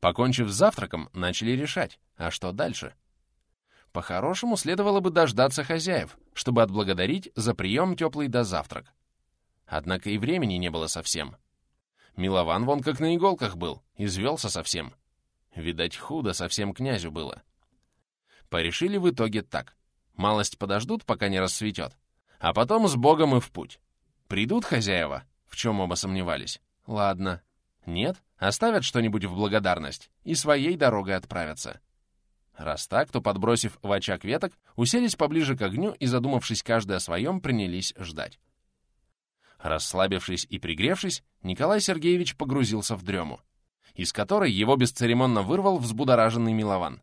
Покончив с завтраком, начали решать, а что дальше? По-хорошему, следовало бы дождаться хозяев, чтобы отблагодарить за прием теплый до завтрак. Однако и времени не было совсем. Милован вон как на иголках был, извелся совсем. Видать, худо совсем князю было. Порешили в итоге так. Малость подождут, пока не рассветет, а потом с Богом и в путь. Придут хозяева, в чем оба сомневались. Ладно. Нет, оставят что-нибудь в благодарность и своей дорогой отправятся. Раз так, то, подбросив в очаг веток, уселись поближе к огню и, задумавшись каждый о своем, принялись ждать. Расслабившись и пригревшись, Николай Сергеевич погрузился в дрему, из которой его бесцеремонно вырвал взбудораженный Милован.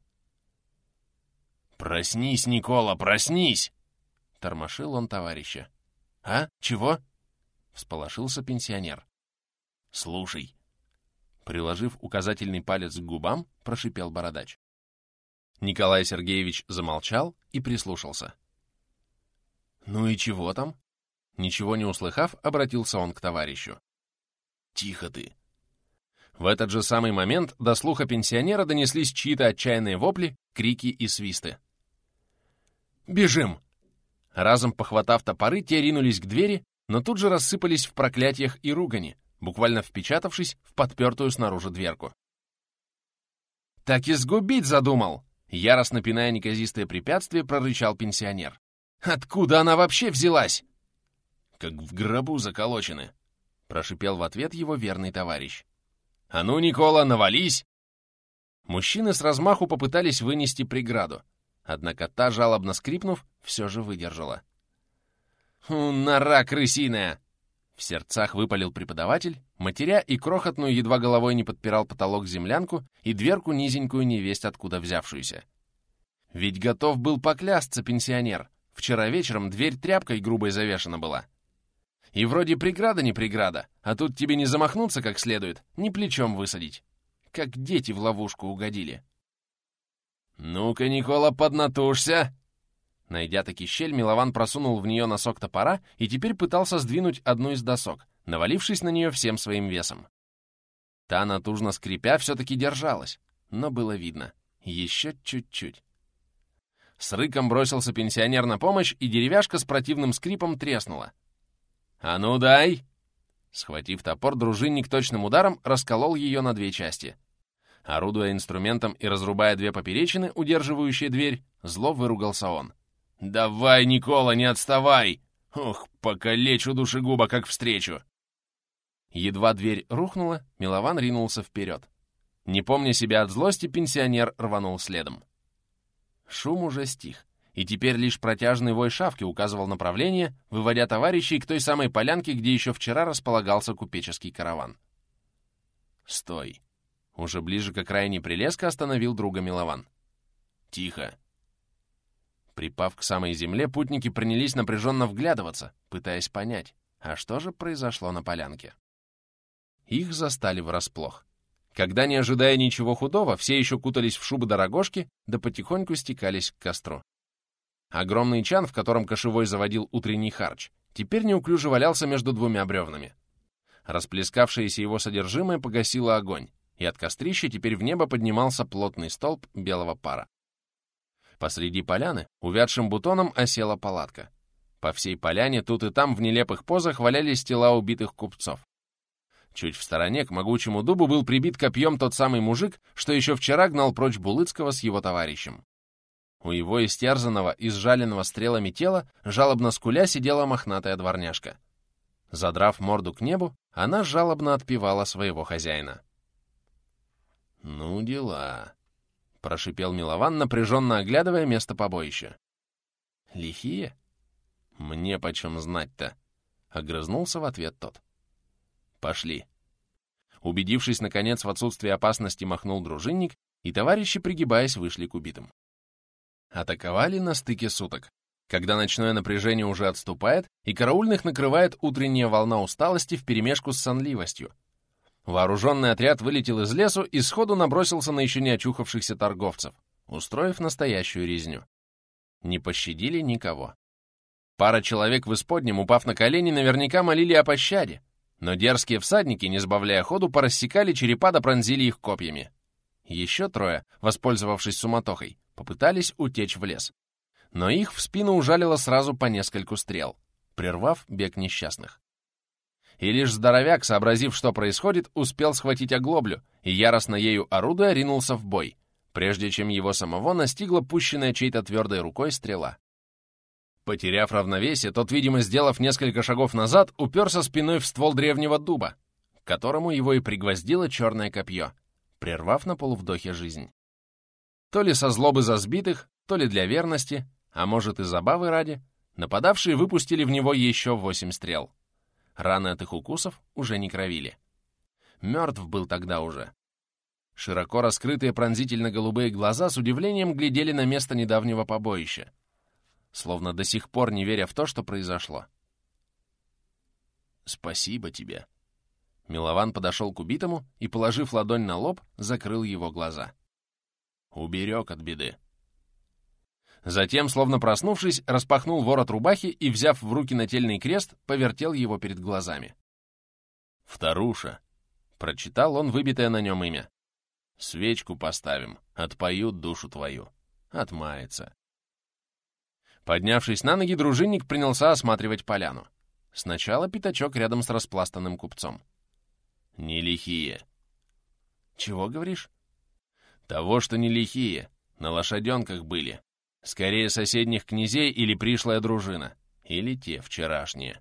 «Проснись, Никола, проснись!» — тормошил он товарища. «А? Чего?» — всполошился пенсионер. «Слушай». Приложив указательный палец к губам, прошипел бородач. Николай Сергеевич замолчал и прислушался. «Ну и чего там?» Ничего не услыхав, обратился он к товарищу. «Тихо ты!» В этот же самый момент до слуха пенсионера донеслись чьи-то отчаянные вопли, крики и свисты. «Бежим!» Разом похватав топоры, те ринулись к двери, но тут же рассыпались в проклятиях и ругани, буквально впечатавшись в подпертую снаружи дверку. «Так и сгубить задумал!» Яростно пиная неказистое препятствие, прорычал пенсионер. «Откуда она вообще взялась?» «Как в гробу заколочены», — прошипел в ответ его верный товарищ. «А ну, Никола, навались!» Мужчины с размаху попытались вынести преграду, однако та, жалобно скрипнув, все же выдержала. «Фу, нора крысиная!» В сердцах выпалил преподаватель, матеря и крохотную едва головой не подпирал потолок землянку и дверку низенькую невесть откуда взявшуюся. Ведь готов был поклясться пенсионер. Вчера вечером дверь тряпкой грубой завешена была. И вроде преграда не преграда, а тут тебе не замахнуться как следует, ни плечом высадить. Как дети в ловушку угодили. «Ну-ка, Никола, поднатужься!» Найдя таки щель, Милован просунул в нее носок топора и теперь пытался сдвинуть одну из досок, навалившись на нее всем своим весом. Та, натужно скрипя, все-таки держалась, но было видно. Еще чуть-чуть. С рыком бросился пенсионер на помощь, и деревяшка с противным скрипом треснула. «А ну дай!» Схватив топор, дружинник точным ударом расколол ее на две части. Орудуя инструментом и разрубая две поперечины, удерживающие дверь, зло выругался он. «Давай, Никола, не отставай! Ох, покалечу душегуба, как встречу!» Едва дверь рухнула, Милован ринулся вперед. Не помня себя от злости, пенсионер рванул следом. Шум уже стих, и теперь лишь протяжный вой шавки указывал направление, выводя товарищей к той самой полянке, где еще вчера располагался купеческий караван. «Стой!» Уже ближе к окраине прилеска остановил друга Милован. «Тихо!» Припав к самой земле, путники принялись напряженно вглядываться, пытаясь понять, а что же произошло на полянке. Их застали врасплох. Когда, не ожидая ничего худого, все еще кутались в шубы дорогошки, да потихоньку стекались к костру. Огромный чан, в котором кошевой заводил утренний харч, теперь неуклюже валялся между двумя бревнами. Расплескавшееся его содержимое погасило огонь, и от кострища теперь в небо поднимался плотный столб белого пара. Посреди поляны увядшим бутоном осела палатка. По всей поляне тут и там в нелепых позах валялись тела убитых купцов. Чуть в стороне к могучему дубу был прибит копьем тот самый мужик, что еще вчера гнал прочь Булыцкого с его товарищем. У его истерзанного и сжаленного стрелами тела, жалобно скуля, сидела мохнатая дворняжка. Задрав морду к небу, она жалобно отпевала своего хозяина. «Ну, дела», прошипел Милован, напряженно оглядывая место побоища. «Лихие? Мне почем знать-то?» — огрызнулся в ответ тот. «Пошли». Убедившись, наконец, в отсутствии опасности, махнул дружинник, и товарищи, пригибаясь, вышли к убитым. Атаковали на стыке суток, когда ночное напряжение уже отступает, и караульных накрывает утренняя волна усталости вперемешку с сонливостью. Вооруженный отряд вылетел из лесу и сходу набросился на еще не очухавшихся торговцев, устроив настоящую резню. Не пощадили никого. Пара человек в исподнем, упав на колени, наверняка молили о пощаде, но дерзкие всадники, не сбавляя ходу, порассекали черепа да пронзили их копьями. Еще трое, воспользовавшись суматохой, попытались утечь в лес. Но их в спину ужалило сразу по нескольку стрел, прервав бег несчастных. И лишь здоровяк, сообразив, что происходит, успел схватить оглоблю и, яростно ею орудуя, ринулся в бой, прежде чем его самого настигла пущенная чьей-то твердой рукой стрела. Потеряв равновесие, тот, видимо, сделав несколько шагов назад, уперся спиной в ствол древнего дуба, к которому его и пригвоздило черное копье, прервав на полувдохе жизнь. То ли со злобы за сбитых, то ли для верности, а может и забавы ради, нападавшие выпустили в него еще восемь стрел. Раны от их укусов уже не кровили. Мертв был тогда уже. Широко раскрытые пронзительно-голубые глаза с удивлением глядели на место недавнего побоища, словно до сих пор не веря в то, что произошло. «Спасибо тебе». Милован подошел к убитому и, положив ладонь на лоб, закрыл его глаза. «Уберег от беды». Затем, словно проснувшись, распахнул ворот рубахи и, взяв в руки нательный крест, повертел его перед глазами. «Вторуша!» — прочитал он выбитое на нем имя. «Свечку поставим, отпоют душу твою. Отмается». Поднявшись на ноги, дружинник принялся осматривать поляну. Сначала пятачок рядом с распластанным купцом. «Не лихие». «Чего говоришь?» «Того, что не лихие. На лошаденках были. Скорее соседних князей или пришлая дружина. Или те вчерашние.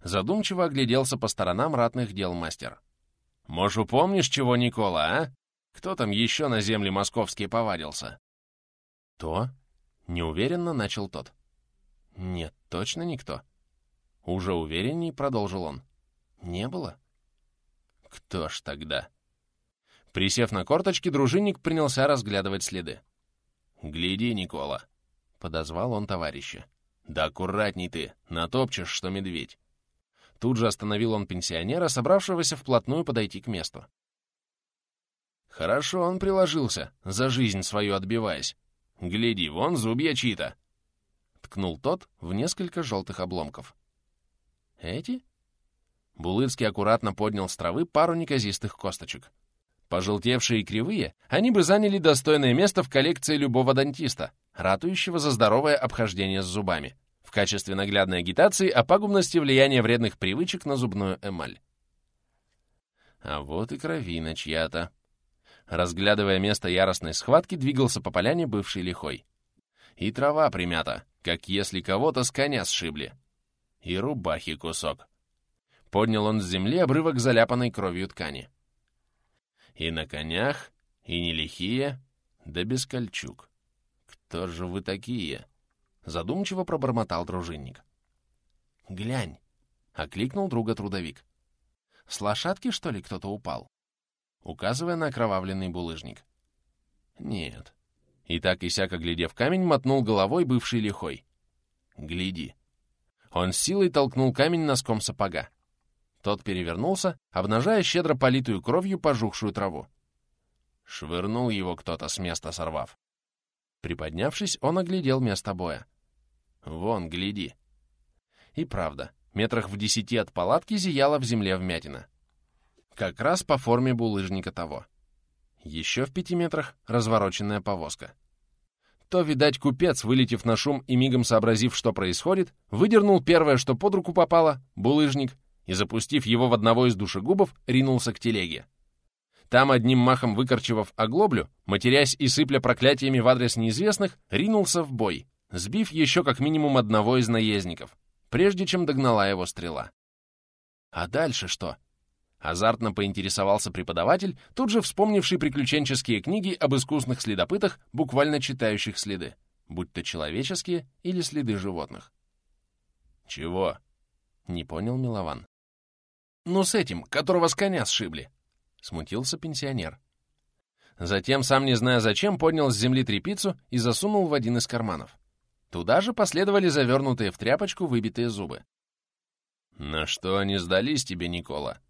Задумчиво огляделся по сторонам ратных дел мастер. «Может, упомнишь чего, Никола, а? Кто там еще на земли московские повадился?» «То?» — неуверенно начал тот. «Нет, точно никто». Уже уверенней продолжил он. «Не было?» «Кто ж тогда?» Присев на корточки, дружинник принялся разглядывать следы. «Гляди, Никола!» — подозвал он товарища. «Да аккуратней ты, натопчешь, что медведь!» Тут же остановил он пенсионера, собравшегося вплотную подойти к месту. «Хорошо он приложился, за жизнь свою отбиваясь. Гляди, вон зубья чьи-то!» Ткнул тот в несколько желтых обломков. «Эти?» Булыцкий аккуратно поднял с травы пару неказистых косточек. Пожелтевшие и кривые, они бы заняли достойное место в коллекции любого дантиста, ратующего за здоровое обхождение с зубами, в качестве наглядной агитации о пагубности влияния вредных привычек на зубную эмаль. А вот и кровина чья-то. Разглядывая место яростной схватки, двигался по поляне бывший лихой. И трава примята, как если кого-то с коня сшибли. И рубахи кусок. Поднял он с земли обрывок заляпанной кровью ткани. И на конях, и не лихие, да без кольчуг. Кто же вы такие? Задумчиво пробормотал дружинник. Глянь, окликнул друга трудовик. С лошадки, что ли, кто-то упал? Указывая на окровавленный булыжник. Нет. И так и сяко, глядев камень, мотнул головой бывший лихой. Гляди. Он с силой толкнул камень носком сапога. Тот перевернулся, обнажая щедро политую кровью пожухшую траву. Швырнул его кто-то с места сорвав. Приподнявшись, он оглядел место боя. «Вон, гляди!» И правда, метрах в десяти от палатки зияла в земле вмятина. Как раз по форме булыжника того. Еще в пяти метрах развороченная повозка. То, видать, купец, вылетев на шум и мигом сообразив, что происходит, выдернул первое, что под руку попало, булыжник, и, запустив его в одного из душегубов, ринулся к телеге. Там, одним махом выкорчевав оглоблю, матерясь и сыпля проклятиями в адрес неизвестных, ринулся в бой, сбив еще как минимум одного из наездников, прежде чем догнала его стрела. А дальше что? Азартно поинтересовался преподаватель, тут же вспомнивший приключенческие книги об искусных следопытах, буквально читающих следы, будь то человеческие или следы животных. «Чего?» — не понял Милован. «Ну, с этим, которого с коня сшибли», — смутился пенсионер. Затем, сам не зная зачем, поднял с земли трепицу и засунул в один из карманов. Туда же последовали завернутые в тряпочку выбитые зубы. «На что они сдались тебе, Никола?»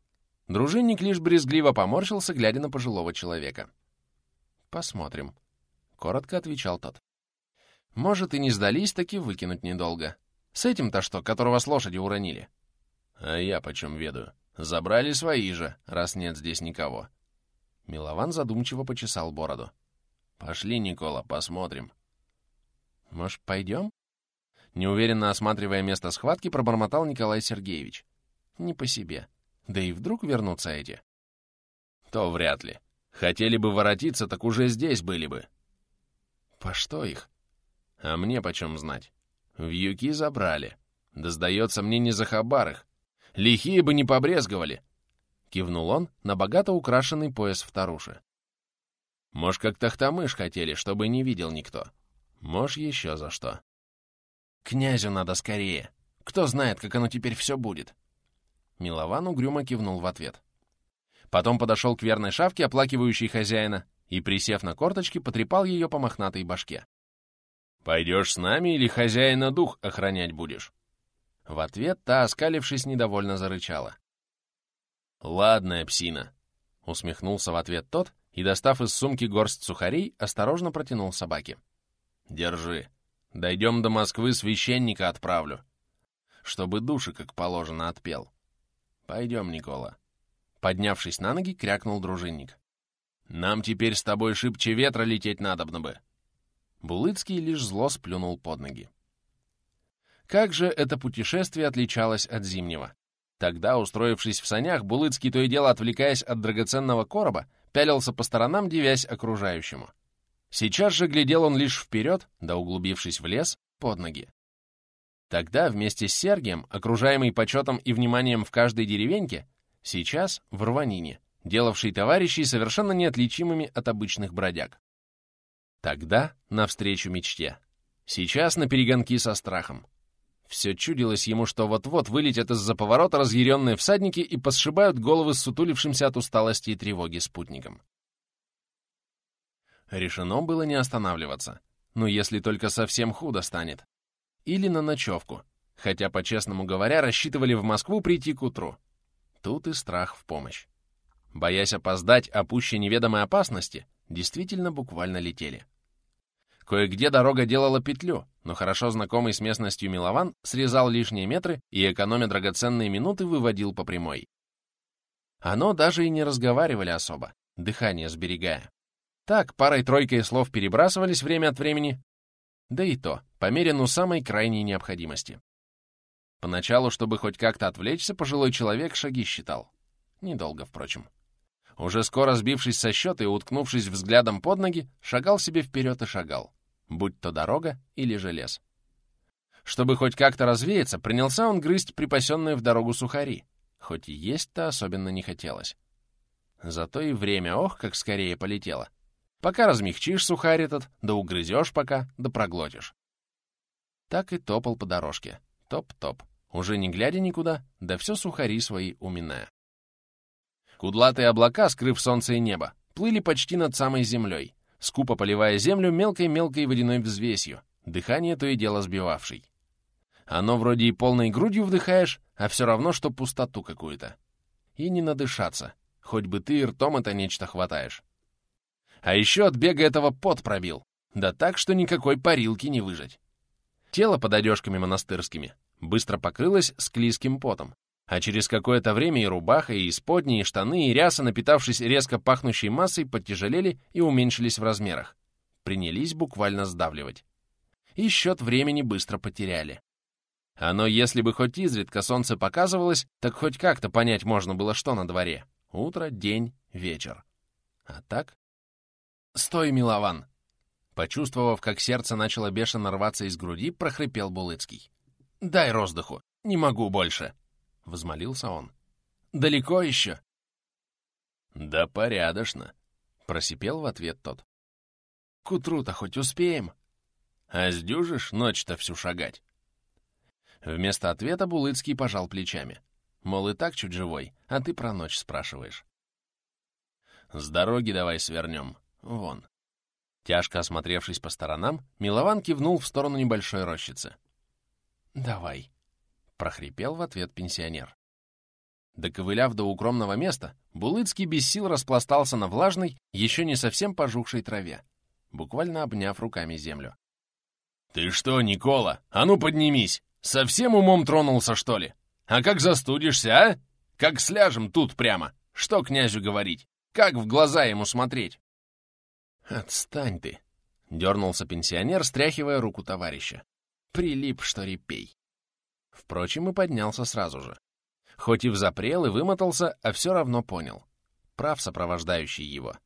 Дружинник лишь брезгливо поморщился, глядя на пожилого человека. «Посмотрим», — коротко отвечал тот. «Может, и не сдались, так и выкинуть недолго. С этим-то что, которого с лошади уронили?» «А я почем ведаю? Забрали свои же, раз нет здесь никого». Милован задумчиво почесал бороду. «Пошли, Никола, посмотрим». «Может, пойдем?» Неуверенно осматривая место схватки, пробормотал Николай Сергеевич. «Не по себе. Да и вдруг вернутся эти?» «То вряд ли. Хотели бы воротиться, так уже здесь были бы». «По что их?» «А мне почем знать? Вьюки забрали. Да, сдается мне, не за хабар их. Лихие бы не побрезговали!» Кивнул он на богато украшенный пояс вторуши. «Может, как тахтамыш хотели, чтобы не видел никто. Может, еще за что». «Князю надо скорее. Кто знает, как оно теперь все будет». Милован угрюмо кивнул в ответ. Потом подошел к верной шавке, оплакивающей хозяина, и, присев на корточки, потрепал ее по мохнатой башке. «Пойдешь с нами или хозяина дух охранять будешь?» В ответ та, оскалившись, недовольно зарычала. «Ладная псина», — усмехнулся в ответ тот и, достав из сумки горсть сухарей, осторожно протянул собаке. «Держи. Дойдем до Москвы, священника отправлю. Чтобы души, как положено, отпел. Пойдем, Никола». Поднявшись на ноги, крякнул дружинник. «Нам теперь с тобой шибче ветра лететь надобно бы». Булыцкий лишь зло сплюнул под ноги. Как же это путешествие отличалось от зимнего? Тогда, устроившись в санях, Булыцкий то и дело, отвлекаясь от драгоценного короба, пялился по сторонам, девясь окружающему. Сейчас же глядел он лишь вперед, да углубившись в лес, под ноги. Тогда вместе с Сергием, окружаемый почетом и вниманием в каждой деревеньке, сейчас в рванине, делавший товарищей совершенно неотличимыми от обычных бродяг. Тогда навстречу мечте. Сейчас на перегонки со страхом. Все чудилось ему, что вот-вот вылетят из-за поворота разъяренные всадники и посшибают головы сутулившимся от усталости и тревоги спутникам. Решено было не останавливаться. Ну, если только совсем худо станет. Или на ночевку. Хотя, по-честному говоря, рассчитывали в Москву прийти к утру. Тут и страх в помощь. Боясь опоздать о пуще неведомой опасности, действительно буквально летели. Кое-где дорога делала петлю, но хорошо знакомый с местностью Милован срезал лишние метры и, экономя драгоценные минуты, выводил по прямой. Оно даже и не разговаривали особо, дыхание сберегая. Так, парой-тройкой слов перебрасывались время от времени, да и то, по мере ну самой крайней необходимости. Поначалу, чтобы хоть как-то отвлечься, пожилой человек шаги считал. Недолго, впрочем. Уже скоро сбившись со счета и уткнувшись взглядом под ноги, шагал себе вперед и шагал будь то дорога или же лес. Чтобы хоть как-то развеяться, принялся он грызть припасенные в дорогу сухари, хоть есть-то особенно не хотелось. Зато и время, ох, как скорее полетело. Пока размягчишь сухарь этот, да угрызешь пока, да проглотишь. Так и топал по дорожке. Топ-топ. Уже не глядя никуда, да все сухари свои уминая. Кудлатые облака, скрыв солнце и небо, плыли почти над самой землей, скупо поливая землю мелкой-мелкой водяной взвесью, дыхание то и дело сбивавшей. Оно вроде и полной грудью вдыхаешь, а все равно, что пустоту какую-то. И не надышаться, хоть бы ты и ртом это нечто хватаешь. А еще от бега этого пот пробил, да так, что никакой парилки не выжать. Тело под одежками монастырскими быстро покрылось склизким потом, а через какое-то время и рубаха, и исподни, и штаны, и ряса, напитавшись резко пахнущей массой, подтяжелели и уменьшились в размерах. Принялись буквально сдавливать. И счет времени быстро потеряли. Оно, если бы хоть изредка солнце показывалось, так хоть как-то понять можно было, что на дворе. Утро, день, вечер. А так? «Стой, Милован!» Почувствовав, как сердце начало бешено рваться из груди, прохрипел Булыцкий. «Дай роздыху! Не могу больше!» — взмолился он. «Далеко еще? «Да порядочно», — просипел в ответ тот. «К утру-то хоть успеем?» «А сдюжишь ночь-то всю шагать?» Вместо ответа Булыцкий пожал плечами. Мол, и так чуть живой, а ты про ночь спрашиваешь. «С дороги давай свернем. Вон». Тяжко осмотревшись по сторонам, Милован кивнул в сторону небольшой рощицы. «Давай», — прохрипел в ответ пенсионер. Доковыляв до укромного места, Булыцкий без сил распластался на влажной, еще не совсем пожухшей траве, буквально обняв руками землю. «Ты что, Никола? А ну поднимись! Совсем умом тронулся, что ли? А как застудишься, а? Как сляжем тут прямо? Что князю говорить? Как в глаза ему смотреть?» «Отстань ты!» — дернулся пенсионер, стряхивая руку товарища. «Прилип, что репей!» Впрочем, и поднялся сразу же. Хоть и взапрел и вымотался, а все равно понял. Прав сопровождающий его.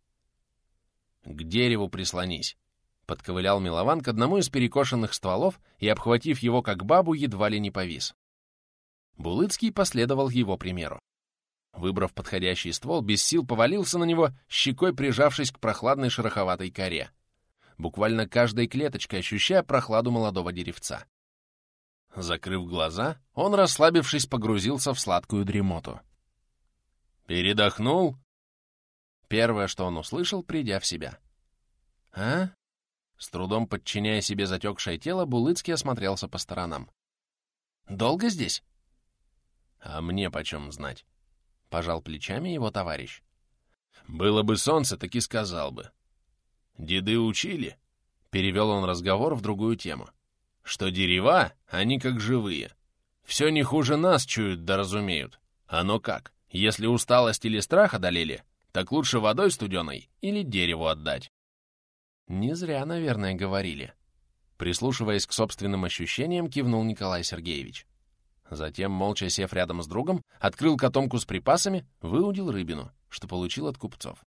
«К дереву прислонись!» Подковылял Милован к одному из перекошенных стволов и, обхватив его как бабу, едва ли не повис. Булыцкий последовал его примеру. Выбрав подходящий ствол, без сил повалился на него, щекой прижавшись к прохладной шероховатой коре, буквально каждой клеточкой ощущая прохладу молодого деревца. Закрыв глаза, он, расслабившись, погрузился в сладкую дремоту. «Передохнул?» Первое, что он услышал, придя в себя. «А?» С трудом подчиняя себе затекшее тело, Булыцкий осмотрелся по сторонам. «Долго здесь?» «А мне почем знать?» — пожал плечами его товарищ. «Было бы солнце, так и сказал бы». «Деды учили?» — перевел он разговор в другую тему что дерева, они как живые. Все не хуже нас чуют да разумеют. Оно как, если усталость или страх одолели, так лучше водой студеной или дереву отдать. Не зря, наверное, говорили. Прислушиваясь к собственным ощущениям, кивнул Николай Сергеевич. Затем, молча сев рядом с другом, открыл котомку с припасами, выудил рыбину, что получил от купцов.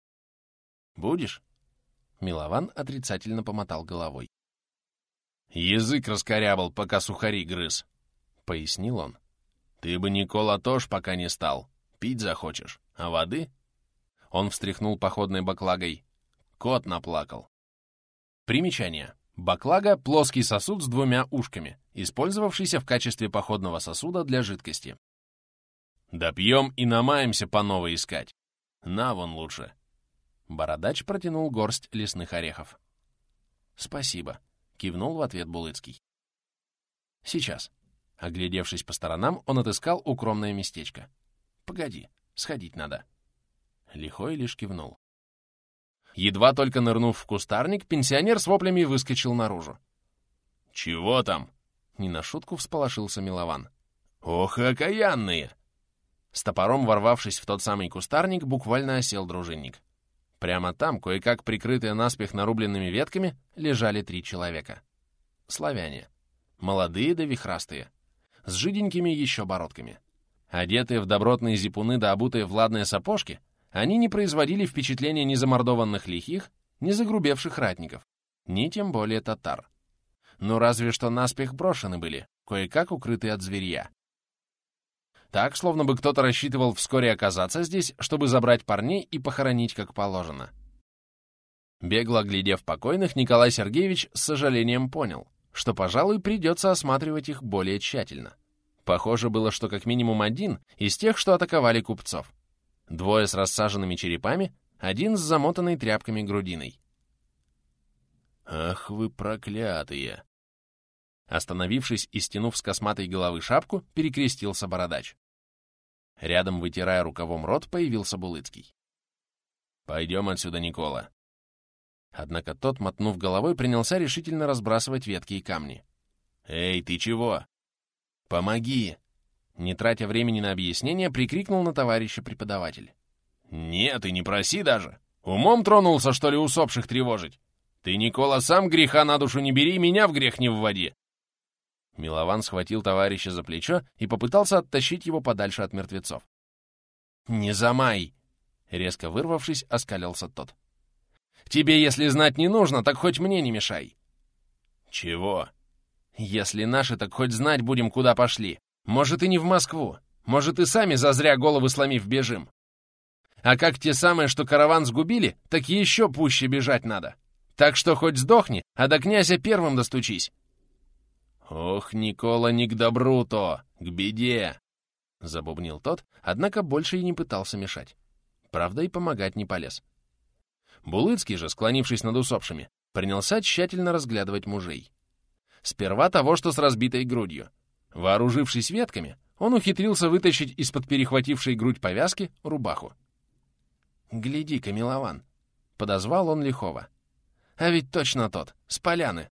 «Будешь?» Милован отрицательно помотал головой. Язык раскорябал, пока сухари грыз, — пояснил он. Ты бы, Никола, тоже пока не стал. Пить захочешь. А воды? Он встряхнул походной баклагой. Кот наплакал. Примечание. Баклага — плоский сосуд с двумя ушками, использовавшийся в качестве походного сосуда для жидкости. Да пьем и намаемся по новой искать. На вон лучше. Бородач протянул горсть лесных орехов. Спасибо. Кивнул в ответ Булыцкий. Сейчас. Оглядевшись по сторонам, он отыскал укромное местечко. Погоди, сходить надо. Лихой лишь кивнул. Едва только нырнув в кустарник, пенсионер с воплями выскочил наружу. «Чего там?» Не на шутку всполошился Милован. «Ох, окаянные!» С топором ворвавшись в тот самый кустарник, буквально осел дружинник. Прямо там, кое-как прикрытые наспех нарубленными ветками, лежали три человека. Славяне. Молодые да вихрастые. С жиденькими еще бородками. Одетые в добротные зипуны да обутые в ладные сапожки, они не производили впечатления ни замордованных лихих, ни загрубевших ратников, ни тем более татар. Но разве что наспех брошены были, кое-как укрытые от зверья. Так, словно бы кто-то рассчитывал вскоре оказаться здесь, чтобы забрать парней и похоронить как положено. Бегло оглядев покойных, Николай Сергеевич с сожалением понял, что, пожалуй, придется осматривать их более тщательно. Похоже было, что как минимум один из тех, что атаковали купцов. Двое с рассаженными черепами, один с замотанной тряпками грудиной. «Ах вы проклятые!» Остановившись и стянув с косматой головы шапку, перекрестился бородач. Рядом, вытирая рукавом рот, появился Булыцкий. «Пойдем отсюда, Никола». Однако тот, мотнув головой, принялся решительно разбрасывать ветки и камни. «Эй, ты чего?» «Помоги!» Не тратя времени на объяснение, прикрикнул на товарища преподаватель. «Нет, и не проси даже! Умом тронулся, что ли, усопших тревожить? Ты, Никола, сам греха на душу не бери, меня в грех не вводи!» Милован схватил товарища за плечо и попытался оттащить его подальше от мертвецов. «Не замай!» Резко вырвавшись, оскалился тот. «Тебе, если знать не нужно, так хоть мне не мешай!» «Чего?» «Если наши, так хоть знать будем, куда пошли. Может, и не в Москву. Может, и сами зазря головы сломив бежим. А как те самые, что караван сгубили, так еще пуще бежать надо. Так что хоть сдохни, а до князя первым достучись. Ох, Никола, не к добру то, к беде, забубнил тот, однако больше и не пытался мешать. Правда, и помогать не полез. Булыцкий же, склонившись над усопшими, принялся тщательно разглядывать мужей. Сперва того, что с разбитой грудью. Вооружившись ветками, он ухитрился вытащить из-под перехватившей грудь повязки рубаху. «Гляди-ка, милован!» — подозвал он лихого. «А ведь точно тот, с поляны!»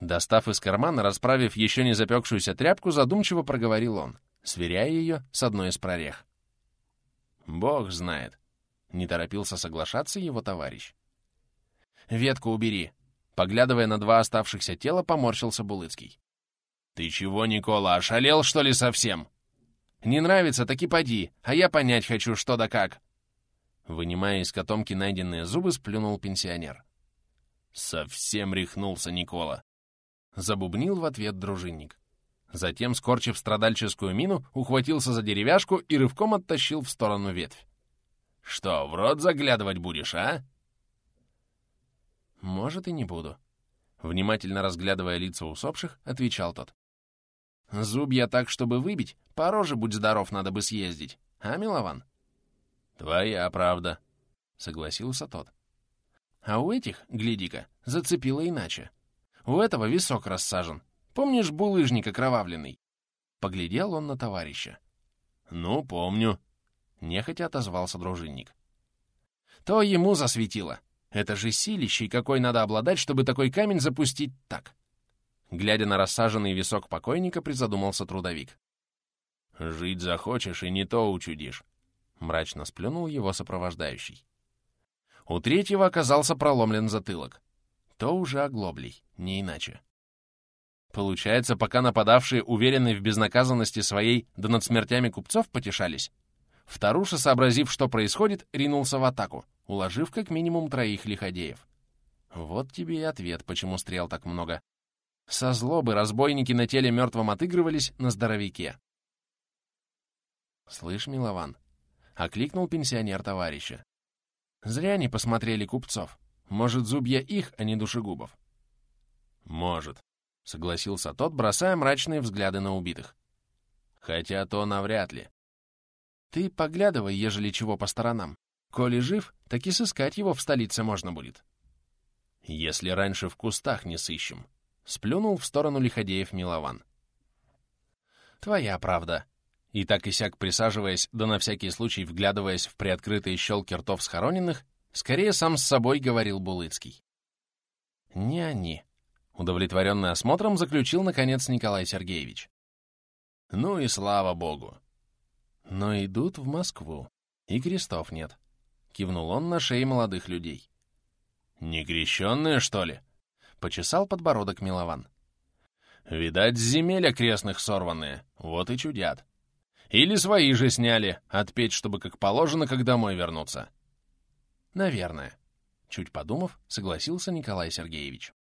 Достав из кармана, расправив еще не запекшуюся тряпку, задумчиво проговорил он, сверяя ее с одной из прорех. «Бог знает!» — не торопился соглашаться его товарищ. «Ветку убери!» Поглядывая на два оставшихся тела, поморщился Булыцкий. «Ты чего, Никола, ошалел, что ли, совсем?» «Не нравится, так и поди, а я понять хочу, что да как!» Вынимая из котомки найденные зубы, сплюнул пенсионер. «Совсем рехнулся Никола!» Забубнил в ответ дружинник. Затем, скорчив страдальческую мину, ухватился за деревяшку и рывком оттащил в сторону ветвь. «Что, в рот заглядывать будешь, а?» «Может, и не буду», — внимательно разглядывая лица усопших, отвечал тот. «Зубья так, чтобы выбить, по роже, будь здоров, надо бы съездить, а, Милован?» «Твоя правда», — согласился тот. «А у этих, гляди-ка, зацепило иначе. У этого висок рассажен. Помнишь булыжник окровавленный?» Поглядел он на товарища. «Ну, помню», — нехотя отозвался дружинник. «То ему засветило. Это же силищей, какой надо обладать, чтобы такой камень запустить так!» Глядя на рассаженный висок покойника, призадумался трудовик. «Жить захочешь, и не то учудишь», — мрачно сплюнул его сопровождающий. У третьего оказался проломлен затылок. То уже оглоблей, не иначе. Получается, пока нападавшие, уверенные в безнаказанности своей, да над смертями купцов потешались, Вторуша, сообразив, что происходит, ринулся в атаку, уложив как минимум троих лиходеев. Вот тебе и ответ, почему стрел так много. Со злобы разбойники на теле мертвом отыгрывались на здоровяке. «Слышь, Милован», — окликнул пенсионер товарища. «Зря не посмотрели купцов. Может, зубья их, а не душегубов?» «Может», — согласился тот, бросая мрачные взгляды на убитых. «Хотя то навряд ли. Ты поглядывай, ежели чего по сторонам. Коли жив, так и сыскать его в столице можно будет. Если раньше в кустах не сыщем. Сплюнул в сторону лиходеев Милован. Твоя правда. И так и сяк присаживаясь, да на всякий случай вглядываясь в приоткрытые щелки ртов схороненных, скорее сам с собой говорил Булыцкий. Не они. Удовлетворенный осмотром заключил, наконец, Николай Сергеевич. Ну и слава богу. Но идут в Москву, и крестов нет. Кивнул он на шее молодых людей. «Не крещенные, что ли?» — почесал подбородок Милован. «Видать, земель окрестных сорванные, вот и чудят. Или свои же сняли, отпеть, чтобы как положено, как домой вернуться». «Наверное», — чуть подумав, согласился Николай Сергеевич.